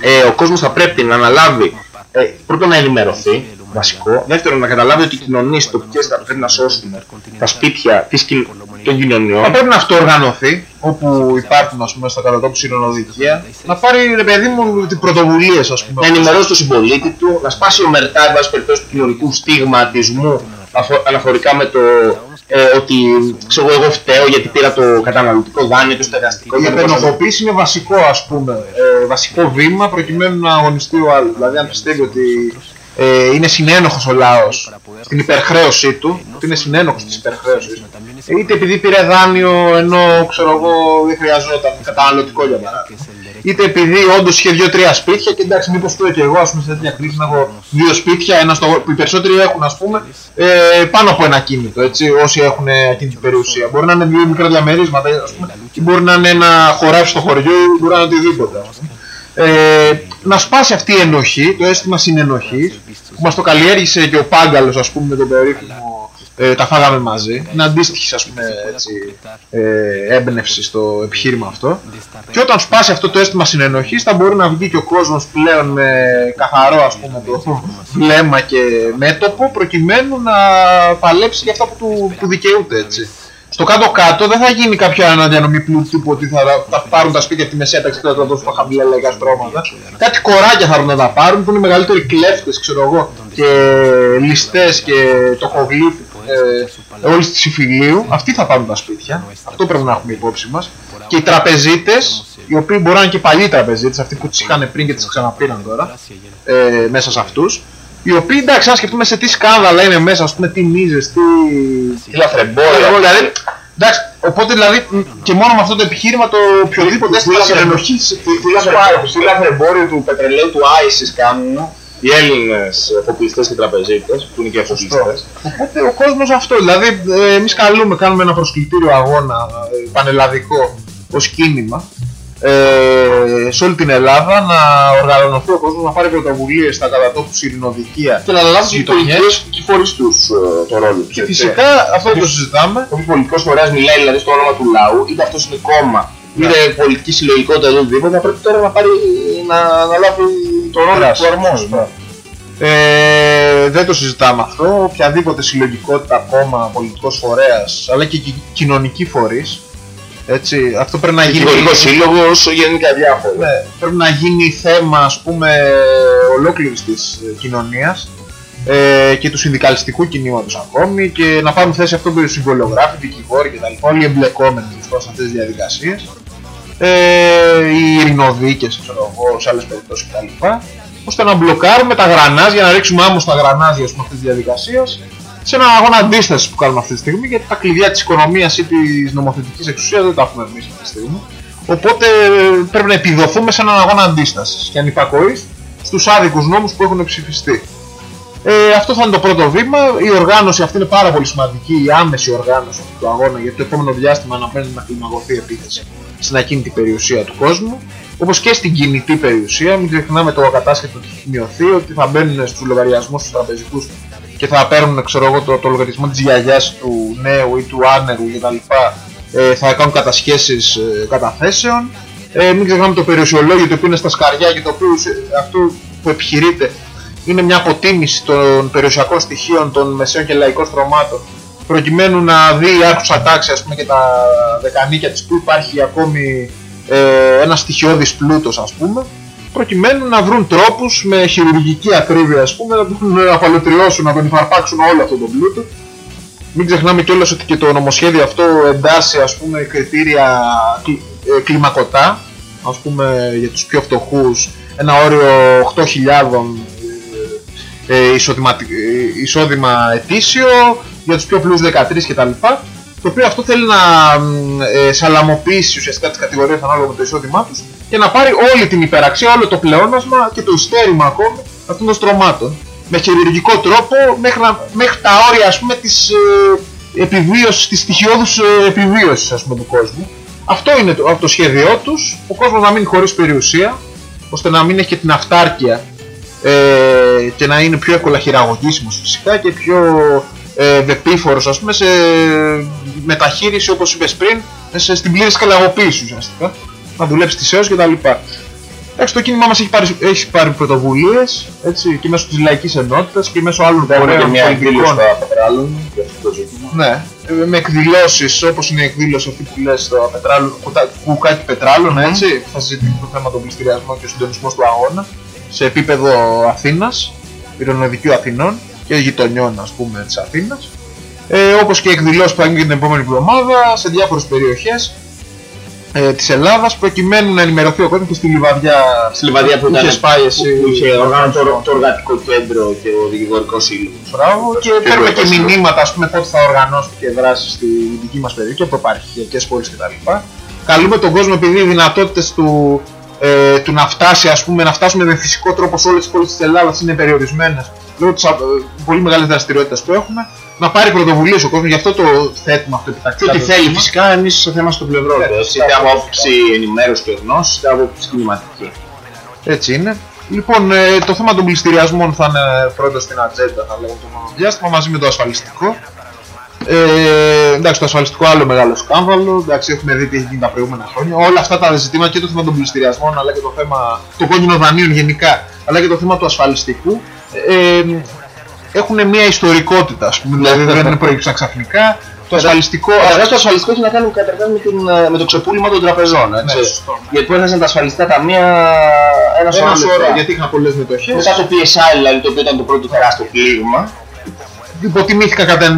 Ε, ο κόσμος θα πρέπει να αναλάβει, ε, πρώτον να ενημερωθεί, βασικό. Δεύτερον, να καταλάβει ότι οι κοινωνίες τοπικές θα πρέπει να σώσουν τα σπίτια της, κοι- των
Θα
κοινωνιών.
πρέπει να αυτοοργανωθεί όπου υπάρχουν ας πούμε στα κατατόπου ειρηνοδικεία να πάρει ρε παιδί μου την πρωτοβουλίες ας πούμε
να ενημερώσει τον συμπολίτη του, να σπάσει ομερτά εν πάση περιπτώσει του κοινωνικού στιγματισμού αφο- αναφορικά με το ε, ότι ξέρω εγώ φταίω γιατί πήρα το καταναλωτικό δάνειο, το στεγαστικό.
Η
για το πόσο-
επενοχοποίηση είναι βασικό ας πούμε, ε, βασικό βήμα προκειμένου να αγωνιστεί ο άλλος. Δηλαδή αν πιστεύει ότι ε, είναι συνένοχος ο λαός στην υπερχρέωσή του, ότι είναι συνένοχος της υπερχρέωσης, ε, είτε επειδή πήρε δάνειο ενώ ξέρω εγώ δεν χρειαζόταν καταναλωτικό για παράδειγμα. Είτε επειδή όντως είχε δύο-τρία σπίτια και εντάξει, μήπως το και εγώ, ας πούμε, σε τέτοια κρίση να έχω δύο σπίτια, ένα στο, που οι περισσότεροι έχουν, ας πούμε, ε, πάνω από ένα κίνητο, έτσι, όσοι έχουν ακίνητη περιουσία. Μπορεί να είναι δύο μικρά διαμερίσματα, ας πούμε, ή μπορεί να είναι ένα χωράφι στο χωριό, ή μπορεί να είναι οτιδήποτε. Ας πούμε. Ε, να σπάσει αυτή η ενοχή, το αίσθημα συνενοχής, που μας το καλλιέργησε και ο Πάγκαλος, ας πούμε, με τον περίφημο ε, τα φάγαμε μαζί. Είναι αντίστοιχη ας πούμε έτσι, ε, έμπνευση στο επιχείρημα αυτό. Και όταν σπάσει αυτό το αίσθημα συνενοχής θα μπορεί να βγει και ο κόσμος πλέον με καθαρό ας πούμε το βλέμμα και μέτωπο προκειμένου να παλέψει για αυτά που, του, που δικαιούται έτσι. Στο κάτω-κάτω δεν θα γίνει κάποια αναδιανομή πλούτου που ότι θα, θα πάρουν τα σπίτια από τη μεσέταξη και θα τα δώσουν στα χαμηλά λαϊκά στρώματα. Κάτι κοράκια θα έρθουν να τα πάρουν που είναι οι μεγαλύτεροι κλέφτες, ξέρω εγώ, και ληστές και τοκογλύφοι ε, όλη τη υφηλίου. Αυτοί θα πάρουν τα σπίτια. Αυτό πρέπει να έχουμε υπόψη μα. Και οι τραπεζίτε, οι οποίοι μπορεί να είναι και παλιοί τραπεζίτε, αυτοί που τι είχαν πριν και τι ξαναπήραν τώρα, ε, μέσα σε αυτού. Οι οποίοι εντάξει, αν σκεφτούμε σε τι σκάνδαλα είναι μέσα, α πούμε, τι μίζε, τι.
Τι λαθρεμπόρια.
Δηλαδή, εντάξει, οπότε δηλαδή μ, και μόνο με αυτό το επιχείρημα το οποιοδήποτε αίσθημα συνενοχή.
Τι λαθρεμπόριο του πετρελαίου του ISIS κάνουν οι Έλληνες εφοπλιστές και τραπεζίτες, που είναι και εφοπλιστές.
Οπότε ο κόσμος αυτό. Δηλαδή, ε, εμείς καλούμε, κάνουμε ένα προσκλητήριο αγώνα ε, πανελλαδικό ως κίνημα ε, σε όλη την Ελλάδα να οργανωθεί ο κόσμος να πάρει πρωτοβουλίες στα κατατόπους ειρηνοδικεία
Και να αναλάβουν
στις
και οι
γειτονιές.
πολιτικές και οι φορείς τους ε, το ρόλο τους.
Και
έτσι.
φυσικά αυτό το συζητάμε.
Όποιος πολιτικός φορέας μιλάει δηλαδή στο όνομα του λαού, είτε αυτός είναι κόμμα, είτε πολιτική συλλογικότητα ή οτιδήποτε, θα πρέπει τώρα να, πάρει, να αναλάβει το ρόλο
Δράση.
του αρμόδιου.
Σωστά. Ε, δεν το συζητάμε αυτό. Οποιαδήποτε συλλογικότητα, κόμμα, πολιτικός φορέας, αλλά και κι- κοινωνικοί φορείς, έτσι, αυτό πρέπει να γίνει.
Κοινωνικός σύλλογος, γενικά διάφορα.
Ναι, πρέπει να γίνει θέμα ας πούμε ολόκληρης της ε, κοινωνίας ε, και του συνδικαλιστικού κινήματος ακόμη και να πάρουν θέση αυτό που οι συμβολιογράφοι, δικηγόροι κτλ. Όλοι οι εμπλεκόμενοι λοιπόν, σε αυτές τις διαδικασίες ε, οι ειρηνοδίκες ξέρω εγώ, σε άλλες περιπτώσεις κτλ. ώστε να μπλοκάρουμε τα γρανάζια, να ρίξουμε άμμος στα γρανάζια ας πούμε, αυτής της διαδικασίας σε έναν αγώνα αντίστασης που κάνουμε αυτή τη στιγμή γιατί τα κλειδιά της οικονομίας ή της νομοθετικής εξουσίας δεν τα έχουμε εμείς αυτή τη στιγμή. Οπότε ε, πρέπει να επιδοθούμε σε έναν αγώνα αντίστασης και ανυπακοής στους άδικους νόμους που έχουν ψηφιστεί. Ε, αυτό θα είναι το πρώτο βήμα. Η οργάνωση αυτή είναι πάρα πολύ σημαντική, η άμεση οργάνωση αυτού του αγώνα, γιατί το επόμενο διάστημα αναμένει να κλιμακωθεί επίθεση στην ακίνητη περιουσία του κόσμου. Όπως και στην κινητή περιουσία, μην ξεχνάμε το ακατάσχετο ότι έχει μειωθεί, ότι θα μπαίνουν στους λογαριασμούς τους τραπεζικούς και θα παίρνουν ξέρω εγώ, το, το λογαριασμό της γιαγιάς του νέου ή του άνερου κτλ. Ε, θα κάνουν κατασχέσεις ε, καταθέσεων. Ε, μην ξεχνάμε το περιουσιολόγιο το οποίο είναι στα σκαριά και το οποίο σε- αυτό που επιχειρείται είναι μια αποτίμηση των περιουσιακών στοιχείων των μεσαίων και λαϊκών στρωμάτων προκειμένου να δει η άρχουσα τάξη ας πούμε, και τα δεκανίκια της που υπάρχει ακόμη ε, ένας στοιχειώδης πλούτος ας πούμε προκειμένου να βρουν τρόπους με χειρουργική ακρίβεια ας πούμε να τον απαλωτριώσουν, να τον υφαρπάξουν όλο αυτό τον πλούτο. Μην ξεχνάμε κιόλας ότι και το νομοσχέδιο αυτό εντάσσει ας πούμε κριτήρια κλι- ε, κλιμακωτά ας πούμε για τους πιο φτωχούς ένα όριο 8.000 ε, ε, εισοδηματι- ε, εισόδημα ετήσιο για τους πιο πλούς 13 κτλ. Το οποίο αυτό θέλει να μ, ε, σαλαμοποιήσει ουσιαστικά τις κατηγορίες ανάλογα με το εισόδημά τους και να πάρει όλη την υπεραξία, όλο το πλεόνασμα και το υστέρημα ακόμη αυτών των στρωμάτων. Με χειρουργικό τρόπο μέχρι, να- μέχρι τα όρια ας πούμε της ε, επιβίωσης, της στοιχειώδους ε, επιβίωσης ας πούμε του κόσμου. Αυτό είναι το, το σχέδιό τους, ο κόσμος να μείνει χωρίς περιουσία, ώστε να μην έχει και την αυτάρκεια ε, και να είναι πιο εύκολα χειραγωγήσιμος φυσικά και πιο ε, δεπίφορος ας πούμε σε μεταχείριση όπως είπες πριν σε, στην πλήρη σκαλαγοποίηση ουσιαστικά να δουλέψει τη ΣΕΟΣ και τα λοιπά. Εντάξει, το κίνημά μας έχει πάρει, έχει πάρει πρωτοβουλίες έτσι, και μέσω της λαϊκής ενότητας και μέσω άλλων
Έχουμε και
φορέων
μια εκδήλωση
πολιτικών.
στο Πετράλων για αυτό το ζήτημα.
Ναι, ε, με εκδηλώσεις όπως είναι η εκδήλωση αυτή που λες στο πετράλαιο, κουτά- κουκάκι πετράλων, έτσι, που θα συζητήσει το θέμα των πληστηριασμών και συντονισμός του αγώνα σε επίπεδο Αθήνας, ειρηνοδικίου Αθηνών και γειτονιών ας πούμε της Αθήνας. Ε, όπως και εκδηλώσεις που θα γίνουν την επόμενη εβδομάδα σε διάφορες περιοχές ε, της Ελλάδας προκειμένου να ενημερωθεί ο κόσμος και στη Λιβαδιά
Στη Λιβαδιά που,
που
ήταν,
είχες πάει εσύ.
που είχε οργάνωσει το, το εργατικό κέντρο και ο δικηγορικός σύλλογος.
Μπράβο και
Και
παίρνουμε και
εργασίες.
μηνύματα ας πούμε πότε θα οργανώσουμε και δράσεις στη δική μας περιοχή και από επαρχιακές πόλεις κτλ. Καλούμε τον κόσμο επειδή οι δυνατότητες του, ε, του να φτάσει ας πούμε, να φτάσουμε με φυσικό τρόπο σε όλες τις πόλεις της Ελλάδας είναι περιορισμένες λόγω της α, ε, πολύ μεγάλης δραστηριότητας που έχουμε να πάρει πρωτοβουλίες ο κόσμος, γι' αυτό το θέτουμε αυτό
Και
επιτακτικά.
ό,τι
το
θέλει
ζήτημα.
φυσικά εμείς στο θέμα στο πλευρό
Ναι,
του, έτσι,
φυσικά,
είτε από
φυσικά.
άποψη ενημέρωσης και γνώσης, είτε από άποψη κινηματική.
Έτσι είναι. Λοιπόν, ε, το θέμα των πληστηριασμών θα είναι πρώτος στην ατζέντα, θα λέγαμε το μόνο διάστημα, μαζί με το ασφαλιστικό. Ε, εντάξει, το ασφαλιστικό άλλο μεγάλο σκάνδαλο. Εντάξει, έχουμε δει τι έχει γίνει τα προηγούμενα χρόνια. Όλα αυτά τα ζητήματα και το θέμα των πληστηριασμών, αλλά και το θέμα των κόκκινων δανείων γενικά, αλλά και το θέμα του ασφαλιστικού, ε, έχουν μια ιστορικότητα, ας πούμε. δηλαδή δεν προέκυψαν ξαφνικά. Το ασφαλιστικό.
Καταρχάς το ασφαλιστικό έχει να κάνει καταρχάς με, την, ε, με το ξεπούλημα των τραπεζών. Έτσι.
Ναι, σωστό.
Γιατί που έθεσαν τα ασφαλιστικά ταμεία ένας
Ένα
σωρό
σωρό,
λεφτά.
γιατί είχαν πολλές μετοχές.
Μετά το PSI, δηλαδή, το οποίο ήταν το πρώτο τεράστιο πλήγμα.
Υποτιμήθηκαν κατά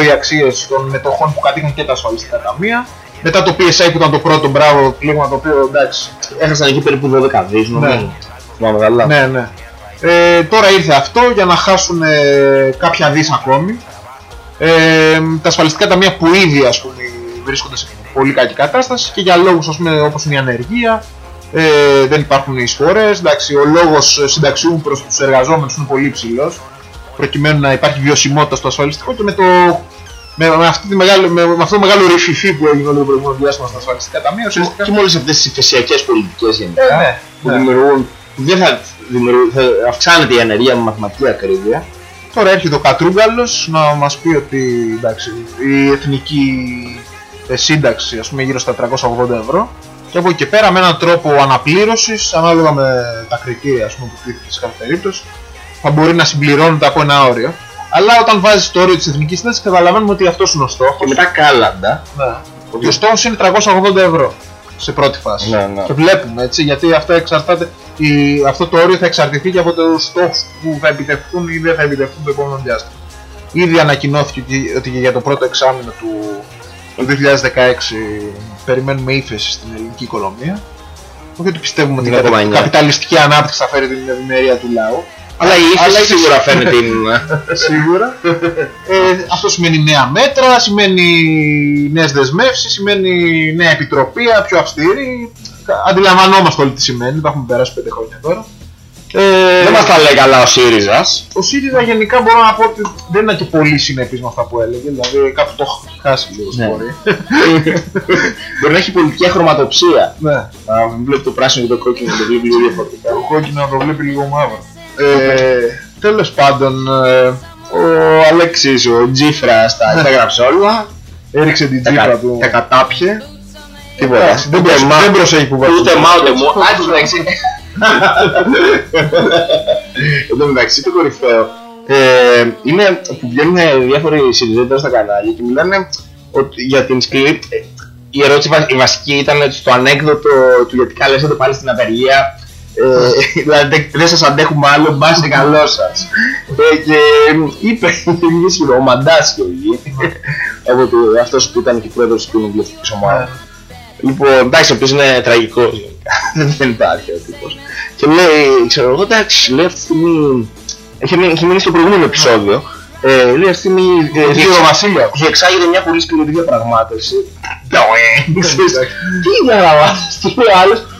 98% οι αξίες των μετοχών που κατοίκαν και τα ασφαλιστικά ταμεία. Μετά το PSI που ήταν το πρώτο μπράβο πλήγμα το οποίο εντάξει.
Έχασαν εκεί περίπου 12 δις, νομίζω. Θυμάμαι καλά.
Ναι, ναι. Ε, τώρα ήρθε αυτό για να χάσουν ε, κάποια δις ακόμη. Ε, τα ασφαλιστικά ταμεία που ήδη ας πούμε, βρίσκονται σε πολύ κακή κατάσταση και για λόγους ας πούμε, όπως είναι η ανεργία, ε, δεν υπάρχουν εισφορές, εντάξει, ο λόγος συνταξιού προς τους εργαζόμενους είναι πολύ υψηλός προκειμένου να υπάρχει βιωσιμότητα στο ασφαλιστικό και με, το, με, με, αυτή τη μεγάλη, με, με αυτό το μεγάλο ρηφιφί που έγινε όλο το προηγούμενο διάστημα στα ασφαλιστικά ταμεία ουσιαστικά
Και με όλες αυτές τις ηφαισιακές πολιτικές γενικά
Ε, ναι,
που
ναι.
δημιουργούν, που δεν θα, δημιουργούν, θα αυξάνεται η ανεργία με μαθηματική ακρίβεια.
Τώρα έρχεται ο Κατρούγκαλος να μας πει ότι εντάξει, η εθνική ε, σύνταξη ας πούμε γύρω στα 380 ευρώ και από εκεί και πέρα με έναν τρόπο αναπλήρωσης ανάλογα με τα κριτήρια ας πούμε, που τίθεται σε κάθε περίπτωση θα μπορεί να συμπληρώνεται από ένα όριο αλλά όταν βάζεις το όριο της εθνικής σύνταξης καταλαβαίνουμε ότι αυτός είναι ο στόχος
Και μετά κάλαντα.
ναι. και ο στόχος είναι 380 ευρώ σε πρώτη φάση
Ναι, ναι.
και βλέπουμε έτσι γιατί αυτό, εξαρτάται, η, αυτό το όριο θα εξαρτηθεί και από τους στόχους που θα επιτευχθούν ή δεν θα επιτευχθούν το επόμενο διάστημα. Ήδη ανακοινώθηκε ότι- ότι και για το πρώτο εξάμεινο του, του 2016 περιμένουμε ύφεση στην ελληνική οικονομία. Όχι ότι πιστεύουμε ότι η
0,9.
καπι- καπιταλιστική ανάπτυξη θα φέρει την ευημερία του λαού.
Αλλά η
Αλλά
ύφεση
είναι-
σίγουρα φαίνεται την...
Σίγουρα. ε, αυτό σημαίνει νέα μέτρα, σημαίνει νέες δεσμεύσεις, σημαίνει νέα επιτροπή, πιο αυστηρή. Αντιλαμβανόμαστε όλοι τι σημαίνει, τα έχουμε περάσει πέντε χρόνια τώρα. Ε,
Δεν μας τα λέει καλά ο ΣΥΡΙΖΑς.
ο ΣΥΡΙΖΑ γενικά μπορώ να πω ότι δεν είναι και πολύ συνεπής με αυτά που έλεγε, δηλαδή κάπου το έχω χάσει λίγο στην
Ναι.
πορεία.
Μπορεί να έχει πολιτική αχρωματοψία.
ναι.
Να βλέπει το πράσινο και το κόκκινο και το βλέπει λίγο διαφορετικά.
Το κόκκινο να το βλέπει λίγο μαύρο. Ε, τέλος πάντων, ε,
Ο Αλέξης, ο Τζίφρας τα, τα έγραψε όλα.
έριξε την
Τα,
τσίπρα
κα-
του.
τα κατάπιε. Τίποτα.
Εντάξει, δεν
Ούτε
προσ-
μα-
δεν προσέχει που βάζει.
Ούτε μα ούτε μου. Άντε στο μεταξύ. Εν τω μεταξύ το κορυφαίο ε, είναι που βγαίνουν διάφοροι συζητητές στα κανάλια και μιλάνε ότι για την σκληρή. ε, Η ερώτηση βα- η βασική ήταν στο ανέκδοτο του γιατί καλέσατε πάλι στην απεργία. Ε, δηλαδή δεν- δεν σας αντέχουμε άλλο, μπας σε καλό σας. Ε, και είπε, είχε ισχυρό, ο Μαντάς και ο Γη, από το, αυτός που ήταν και πρόεδρος της κοινοβουλευτικής ομάδας. Λοιπόν, εντάξει, ο οποίος είναι τραγικός γενικά. Δεν υπάρχει ο τύπος. Και λέει, ξέρω εγώ, εντάξει, λέει αυτή τη στιγμή. Έχει μείνει, έχει μείνει στο προηγούμενο επεισόδιο. Ε, λέει αυτή τη στιγμή. ε,
Δύο
διεξα-
Βασίλεια.
Διεξάγεται μια πολύ σκληρή διαπραγμάτευση. Ξέρεις,
Εντάξει.
Τι διαπραγμάτευση, τι λέει ο άλλος. «Ό-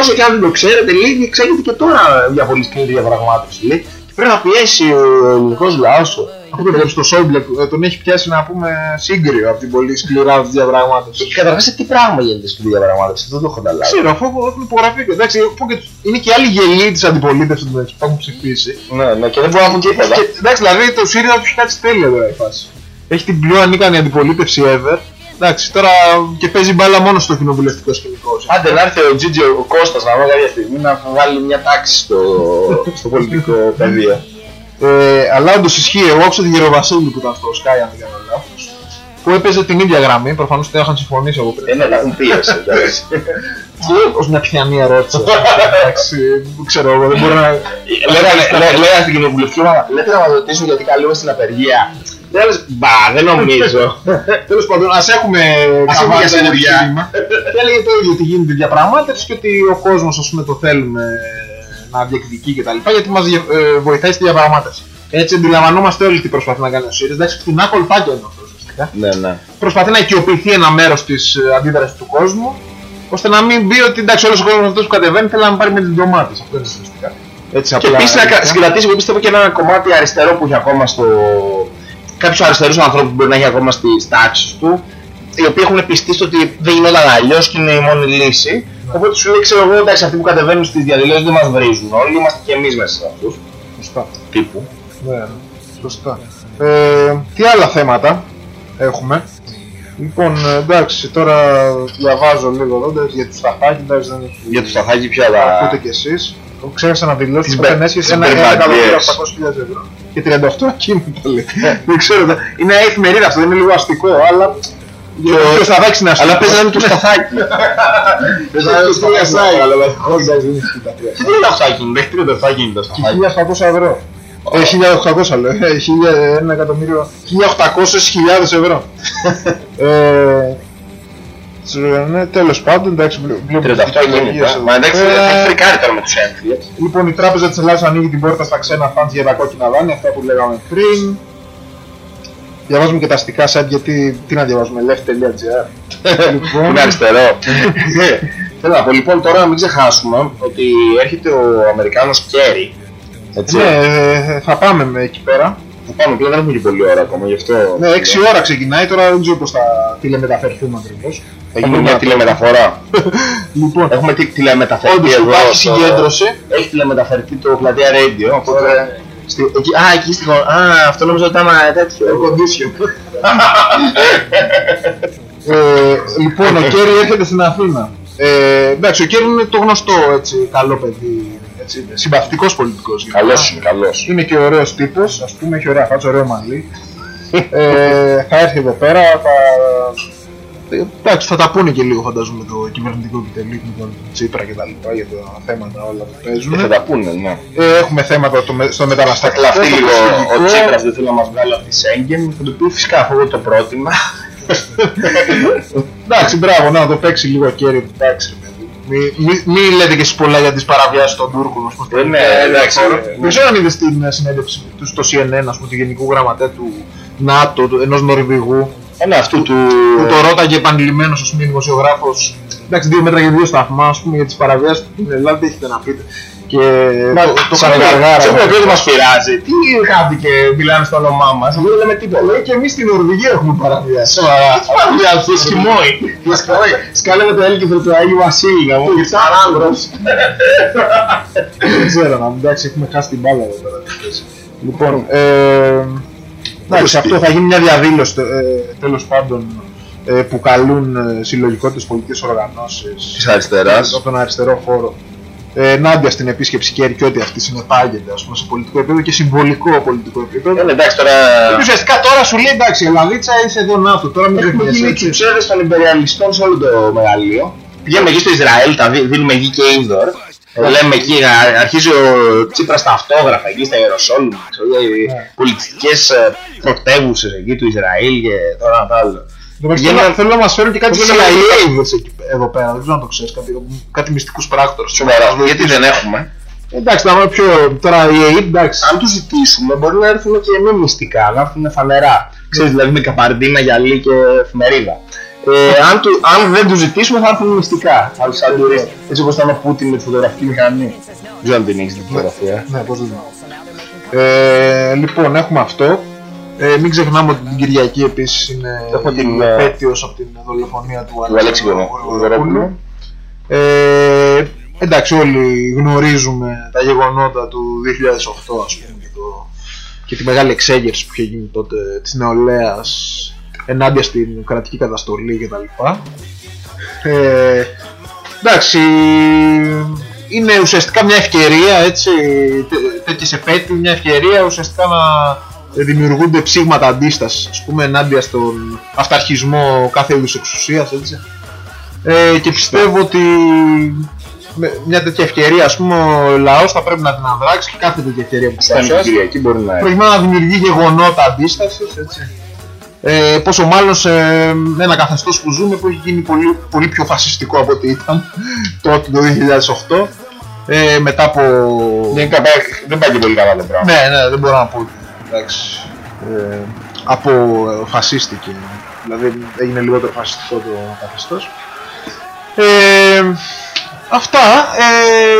Όσο και αν δεν το ξέρετε, λέει, διεξάγεται και τώρα μια πολύ σκληρή διαπραγμάτευση. Λέει, και πρέπει να πιέσει ο ελληνικός λαός
αυτό στο Σόιμπλε ε, τον έχει πιάσει να πούμε σύγκριο από την πολύ σκληρά διαπραγμάτευση.
Καταρχάς σε τι πράγμα γίνεται στην διαπραγμάτευση, δεν το έχω καταλάβει.
Ξέρω, αφού έχουν υπογραφεί και εντάξει, αφού και τους- είναι και άλλοι γελοί της αντιπολίτευσης που έχουν ψηφίσει.
Ναι, ναι, και δεν μπορούν να πούν τίποτα.
Και, εντάξει, δηλαδή το ΣΥΡΙΖΑ τους έχει κάτσει τέλεια τώρα η φάση. Έχει την πιο ανίκανη αντιπολίτευση ever. Εντάξει, τώρα και παίζει μπάλα μόνο στο κοινοβουλευτικό σκηνικό.
Άντε να έρθει ο Τζίτζι ο Κώστας να βγάλει κάποια στιγμή να βάλει μια τάξη στο, στο πολιτικό πεδίο.
Ε, αλλά όντως ισχύει, εγώ άκουσα την Γεροβασίλη που ήταν στο Sky, αν δεν κάνω λάθος, που έπαιζε την ίδια γραμμή, προφανώς δεν είχαν συμφωνήσει από πριν.
Ε, ναι, τα έχουν πίεση, εντάξει.
Ως μια πιθανή ερώτηση. Εντάξει, δεν ξέρω εγώ, δεν μπορώ να...
Λέγανε λέ- λέγανε στην κοινοβουλευτική ομάδα, λέτε να μας ρωτήσουν γιατί καλούμε στην απεργία. Δεν λες, μπα, δεν νομίζω.
Τέλος πάντων, ας έχουμε
Ας έχουμε
καβάλα
και σιγουριά.
επιχείρημα. Και έλεγε το ίδιο ότι γίνεται διαπραγμάτευση και ότι ο κόσμος ας πούμε το θέλουμε να διεκδικεί κτλ. Γιατί μας δια- ε, βοηθάει στη διαπραγμάτευση. Έτσι αντιλαμβανόμαστε όλοι τι προσπαθεί να κάνει ο ΣΥΡΙΖΑ. Εντάξει, φθηνά κολπάκια είναι αυτό ουσιαστικά.
Ναι, ναι.
Προσπαθεί να οικειοποιηθεί ένα μέρος της αντίδρασης του κόσμου, ώστε να μην πει ότι εντάξει, όλος ο κόσμος αυτός που κατεβαίνει θέλει να με πάρει με τις ντομάτε. Αυτό είναι ουσιαστικά. Έτσι,
Και
απλά,
επίσης να κα-
έτσι.
συγκρατήσει, εγώ πιστεύω και ένα κομμάτι αριστερό που έχει ακόμα στο. κάποιους αριστερούς ανθρώπους που μπορεί να έχει ακόμα στι τάξει του, οι οποίοι έχουν πιστεί στο ότι δεν γινόταν αλλιώς και είναι η μόνη λύση. Οπότε σου λέει, ξέρω εγώ, εντάξει, αυτοί που κατεβαίνουν στις διαδηλώσεις δεν μας βρίζουν. Όλοι είμαστε και εμείς μέσα σε αυτούς.
Σωστά.
Τύπου.
Ναι, ναι. Σωστά. Ε, τι άλλα θέματα; Έχουμε. Λοιπόν, ε, εντάξει, τώρα διαβάζω λίγο εδώ εντάξει, για τους σταθάκι, εντάξει, δεν έχει.
Για το σταθάκι πια
τα
τα.
ακούτε κι εσείς. Ξέχασα να δηλώσω
Τις
ότι
μπε-
δεν έσχεσαι
τις
ένα
μπερμπαντιές.
1.800.000 ευρώ. Και 38 ακίνητα λέει. δεν ξέρω, δεν- είναι εφημερίδα αυτό, είναι λίγο αστικό, αλλά. Και ο Σταθάκης είναι αστικός.
Αλλά παίζει να είναι το σταθάκι.
Παίζει να είναι το σταθάκι, αλλά όχι, εντάξει, δεν έχει τα τρία.
Τι είναι αυτό; Ακίνητο, έχει 37 ακίνητο
Και
σταθάκι.
1.800 ευρώ. Ε, 1.800 λέω, ε, 1.000, ένα εκατομμύριο, 1.800.000 ευρώ. ε, τς- ναι, τέλος πάντων, εντάξει, βλέπω
38 ακίνητα. Μα εντάξει, θα έχει φρικάρει τώρα με του έμφυε.
Λοιπόν, η Τράπεζα της Ελλάδας ανοίγει την πόρτα στα ξένα funds για τα κόκκινα δάνεια, αυτά που λέγαμε πριν. Διαβάζουμε και τα αστικά site γιατί, τι να διαβάζουμε, left.gr. λοιπόν,
Είναι αριστερό. Θέλω να πω λοιπόν τώρα να μην ξεχάσουμε ότι έρχεται ο Αμερικάνος Κέρι. Έτσι.
ναι, ε, θα πάμε με εκεί πέρα.
Θα πάμε πλέον, δεν έχουμε και πολλή ώρα ακόμα γι' αυτό.
Ναι, 6 ώρα ξεκινάει, τώρα δεν ξέρω πώς θα τηλεμεταφερθούμε ακριβώς.
Θα γίνει μια τηλεμεταφορά.
Λοιπόν,
έχουμε τη τηλεμεταφερτή
όντως
εδώ.
υπάρχει
στο-
συγκέντρωση.
Έχει τηλεμεταφερτή το πλατεία Radio. Οπότε. Στη, εκεί, α, εκεί στη χώρα. Α, αυτό νομίζω ότι ήταν ένα τέτοιο.
Air condition. ε, λοιπόν, ο Κέρι έρχεται στην Αθήνα. Ε, εντάξει, ο Κέρι είναι το γνωστό έτσι, καλό παιδί, έτσι, συμπαθητικός πολιτικός.
Καλός είναι, καλός.
Είναι και ωραίος τύπος, ας πούμε, έχει ωραία φάτσα, ωραίο μαλλί. ε, θα έρθει εδώ πέρα, θα... ε, Εντάξει, θα τα πούνε και λίγο φαντάζομαι το κυβερνητικό επιτελείο με τον Τσίπρα και τα λοιπά για τα θέματα όλα που παίζουν.
Και θα τα πούνε, ναι.
Ε, έχουμε θέματα το, με- στο
Θα
μεταναστευτικό.
κλαφτεί
στο
λίγο ο
προσφυγικό.
Τσίπρας δεν θέλει να μας βγάλει από τη Σέγγεν. Θα του πει φυσικά αφού εγώ το πρότεινα.
Εντάξει, μπράβο, να το παίξει λίγο κέρι. Εντάξει, ρε παιδί. Μη, μη, μη λέτε και εσείς πολλά για τις παραβιάσεις των Τούρκων. ας πούμε,
Ε, ναι,
στο
εντάξει,
χώρο.
ναι.
Δεν ξέρω αν είδες την ε, συνέντευξη του στο CNN, ας πούμε, του Γενικού Γραμματέα του ΝΑΤΟ, του, ενός Νορβηγού,
Ένα αυτού του.
που το ρώταγε επανειλημμένος, ας πούμε, δημοσιογράφος, εντάξει, δύο μέτρα και δύο σταθμά, ας πούμε, για τις παραβιάσεις του στην Ελλάδα, τι έχετε να πείτε. Και
Μα
το, το
συγγνώμη,
κανεγαργάρα.
συγγνώμη, δεν μας πειράζει. Τι χάθηκε, μιλάνε στο όνομά μας. Δεν λέμε τίποτα.
Λέει και εμείς στην Νορβηγία έχουμε παραβιάσει.
Παραβιάζει, Εσκιμόι. Εσκιμόι. Σκάλαμε το έλκυθρο του Αγίου Βασίλη να μου πεις Σαράνδρος.
Δεν ξέρω να εντάξει, έχουμε χάσει την μπάλα εδώ πέρα. Λοιπόν, ε, εντάξει, αυτό θα γίνει μια διαδήλωση ε, τέλος πάντων ε, που καλούν ε, συλλογικότητες πολιτικές οργανώσεις
Της αριστεράς.
από τον αριστερό χώρο ε, ενάντια στην επίσκεψη Κέρι και ό,τι αυτή συνεπάγεται ας πούμε, σε πολιτικό επίπεδο και συμβολικό πολιτικό επίπεδο.
Ε, εντάξει τώρα.
Και ουσιαστικά τώρα σου λέει εντάξει, η Ελλαδίτσα είσαι εδώ ΝΑΤΟ, τώρα μην
Έχουμε
ξεχνιέσαι,
γίνει
έτσι.
τσουτσέδες των υπεριαλιστών σε όλο το μεγαλείο. Πηγαίνουμε εκεί στο Ισραήλ, τα δι- δίνουμε εκεί και indoor. Ε, Λέμε εκεί, α- αρχίζει ο Τσίπρας τα αυτόγραφα εκεί στα Ιεροσόλυμα, ξέρω, οι
Ναι.
πολιτιστικές ε, πρωτεύουσες εκεί του Ισραήλ και τώρα να τα άλλο.
Εντάξει,
Βγαίνουν-
θέλω, θέλω να μας φέρουν και κάτι
Βγαίνουν-
CIA εκεί- εδώ πέρα, δεν ξέρω αν το ξέρεις, κάτι, κάτι μυστικούς πράκτορες.
Σοβαρά, γιατί δεν έχουμε.
Εντάξει, θα είμαι πιο. Τώρα η ΑΕΠ, εντάξει.
Αν τους ζητήσουμε μπορεί να έρθουν και με μυστικά, να έρθουν φανερά. Ξέρεις, δηλαδή με καπαρντίνα, γυαλί και εφημερίδα. Ε, αν, του, αν δεν τους ζητήσουμε θα έρθουν μυστικά. Θα τους σαν τουρίστες. Έτσι όπως ήταν ο Πούτιν με τη φωτογραφική μηχανή. Δεν ξέρω αν την έχεις την φωτογραφία.
Ναι, πώς δεν Ε, λοιπόν, έχουμε αυτό. Ε, μην ξεχνάμε ότι την Κυριακή επίσης είναι
Έχω
η
την, ε,
επέτειος από την δολοφονία του
Του Αλέξη
Γρηγορόπουλου.
Γρηγορόπουλου.
Ε, εντάξει, όλοι γνωρίζουμε τα γεγονότα του 2008 ας πούμε και, το, και τη μεγάλη εξέγερση που είχε γίνει τότε της νεολαίας ενάντια στην κρατική καταστολή κτλ. Ε, εντάξει, είναι ουσιαστικά μια ευκαιρία έτσι, τέ- τέτοιες επέτειοι, μια ευκαιρία ουσιαστικά να δημιουργούνται ψήγματα αντίστασης ας πούμε ενάντια στον αυταρχισμό κάθε είδους εξουσίας έτσι. Ε, και πιστεύω ότι με μια τέτοια ευκαιρία ας πούμε ο λαός θα πρέπει να την αδράξει και κάθε τέτοια ευκαιρία που
Φτάνει την
παρουσιάζει
Κυριακή μπορεί να έρθει.
προκειμένου να δημιουργεί γεγονότα αντίστασης έτσι. Ε, πόσο μάλλον σε ένα καθεστώς που ζούμε που έχει γίνει πολύ, πολύ πιο φασιστικό από ό,τι ήταν τότε το 2008 ε, μετά από...
Δεν, κα- δεν πάει και πολύ καλά το πράγμα.
Ναι, ναι, δεν μπορώ να πω ότι εντάξει, ε, από ε, φασίστηκε, δηλαδή έγινε λιγότερο φασιστικό το καθεστώς. Ε, αυτά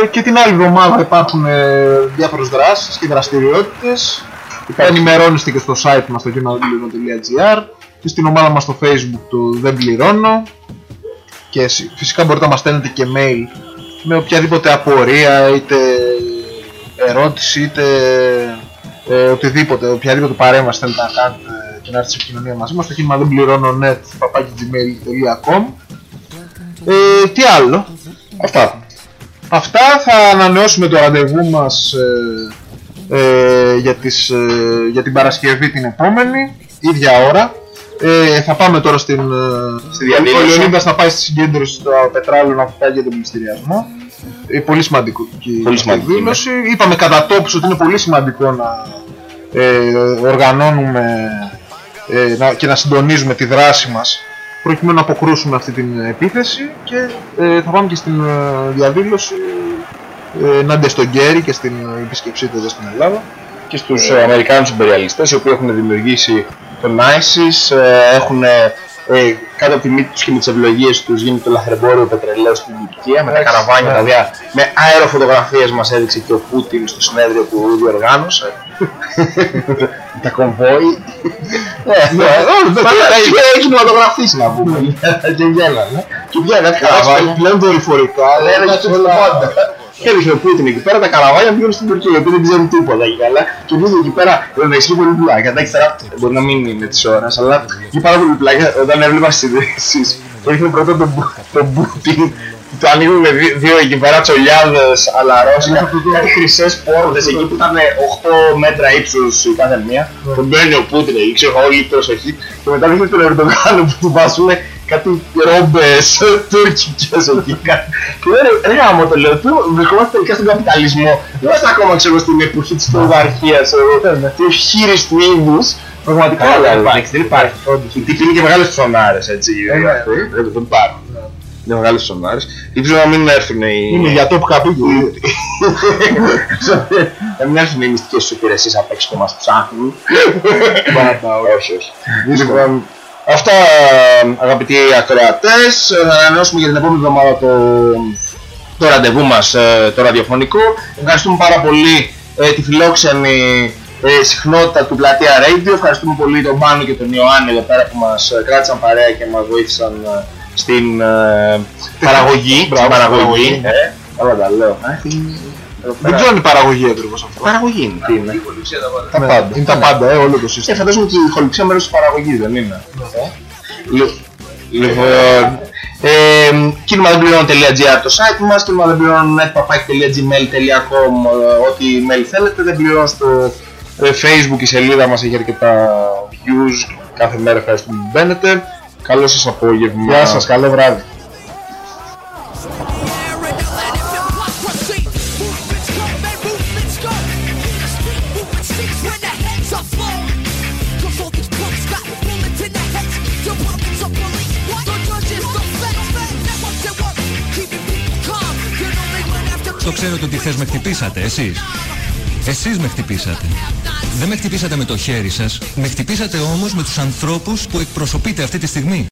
ε, και την άλλη εβδομάδα υπάρχουν ε, διάφορες δράσεις και δραστηριότητες. Ενημερώνεστε και στο site μας στο gmail.gr και στην ομάδα μας στο facebook του δεν πληρώνω και συ- φυσικά μπορείτε να μας στέλνετε και mail με οποιαδήποτε απορία είτε ερώτηση είτε ε, οτιδήποτε, οποιαδήποτε παρέμβαση θέλετε να κάνετε και να έρθετε σε επικοινωνία μαζί μας στο κίνημα δεν πληρώνω net papakigmail.com ε, τι άλλο;
Αυτά.
Αυτά θα ανανεώσουμε το ραντεβού μας ε, ε, για, τις, ε, για την Παρασκευή την επόμενη, ίδια ώρα. Ε, θα πάμε τώρα στην... ε,
Στη διαδήλωση.
Ο Λεωνίδας θα πάει στη συγκέντρωση στο Πετράλαιο να πάει για τον πληστηριασμό. Ε, πολύ σημαντικό και
Πολύ σημαντικό
δήλωση. Είπαμε κατά τόπους ότι είναι πολύ σημαντικό να ε, οργανώνουμε ε, να, και να συντονίζουμε τη δράση μας προκειμένου να αποκρούσουμε αυτή την επίθεση και ε, θα πάμε και στην ε, διαδήλωση ε, ενάντια στον Γκέρι και στην επίσκεψή του εδώ στην Ελλάδα.
και στους ε, Αμερικάνους imperialistas οι οποίοι έχουν δημιουργήσει τον ISIS, ε, έχουν ε, ε, κάτω από τη μύτη τους και με τις ευλογίες τους γίνει το λαθρεμπόριο πετρελαίου στην Τουρκία με τα
Εντάξει,
καραβάνια
ναι.
τα οποία με αεροφωτογραφίες μας έδειξε και ο Πούτιν στο συνέδριο που διοργάνωσε τα κομβόι. Ναι, ναι, έχει κινηματογραφήσει να πούμε. Και βγαίνανε. Και βγαίνανε. Κάτι καραβάνια.
Πλέον δορυφορικά,
ναι,
δεν
ναι,
έχει
και πάντα. Και έδειχνε ο Πούτιν εκεί πέρα τα καραβάνια πήγαινε στην Τουρκία γιατί δεν ξέρουν τίποτα εκεί καλά. Και βγήκε εκεί πέρα με μεσή πολύ πλάκα. Εντάξει, τώρα μπορεί να μην είναι της ώρας, αλλά είχε πάρα πολύ πλάκα όταν έβλεπα στι ειδήσει. Και έδειχνε πρώτα τον, Που- τον Πούτιν που το ανοίγουν με δύο, δύο εκεί πέρα τσολιάδες αλαρώσικα, κάτι χρυσές πόρτες εκεί που ήταν 8 μέτρα ύψους η κάθε μία. Τον μπαίνει ο Πούτιν εκεί, ξέρω όλη η προσοχή. Και μετά δείχνει τον Ερντογάν που του βάζουν κάτι ρόμπες τουρκικές εκεί. κάτι. Και λέω ρε, ρε γάμο το λέω, του βρισκόμαστε τελικά στον καπιταλισμό. Δεν είμαστε ακόμα ξέρω στην εποχή της φεουδαρχίας, του χείριστου είδους. Πραγματικά δεν υπάρχει, δεν υπάρχει. Οι τύποι είναι και μεγάλες ψωνάρες έτσι.
ναι.
αυτοί, Δεν δεν υπάρχουν. Είναι μεγάλες ψωνάρες. Ελπίζω να μην έρθουν οι...
Είναι για το που καπίκι.
Να μην έρθουν οι μυστικές σου υπηρεσίες απ' έξω και μας ψάχνουν. όχι, όχι. Λοιπόν, αυτά αγαπητοί ακροατές, θα ανανεώσουμε για την επόμενη εβδομάδα το, το ραντεβού μας ε, το ραδιοφωνικό. Ευχαριστούμε πάρα πολύ ε, τη φιλόξενη ε, συχνότητα του Πλατεία Radio. Ευχαριστούμε πολύ τον Πάνο και τον Ιωάννη εδώ πέρα που μας ε, κράτησαν παρέα και μας βοήθησαν ε, στην ε, παραγωγή. στην
Μπράβο,
παραγωγή.
παραγωγή.
Ε, καλά τα λέω. Ε, τι- εδώ
Δεν
πέρα-
ξέρω αν είναι παραγωγή ακριβώς αυτό.
Παραγωγή είναι. Τι είναι; Τα
Ναι,
πάντα.
Είναι τα πάντα, ε, όλο το
Ε,
σύστημα.
φαντάζομαι ότι η χοληψία μέρος της παραγωγής δεν είναι. Λι- Λοιπόν, ε, κίνημα.gr το site μας, κίνημα.net.gmail.com ό,τι email θέλετε, δεν πληρώνω στο ε, facebook η σελίδα μας έχει αρκετά views, κάθε μέρα ευχαριστούμε που μπαίνετε. Καλό σας απόγευμα.
Γεια σας, καλό βράδυ.
Ξέρετε ότι χθες με χτυπήσατε, εσείς. Εσείς με χτυπήσατε. Δεν με χτυπήσατε με το χέρι σας, με χτυπήσατε όμως με τους ανθρώπους που εκπροσωπείτε αυτή τη στιγμή.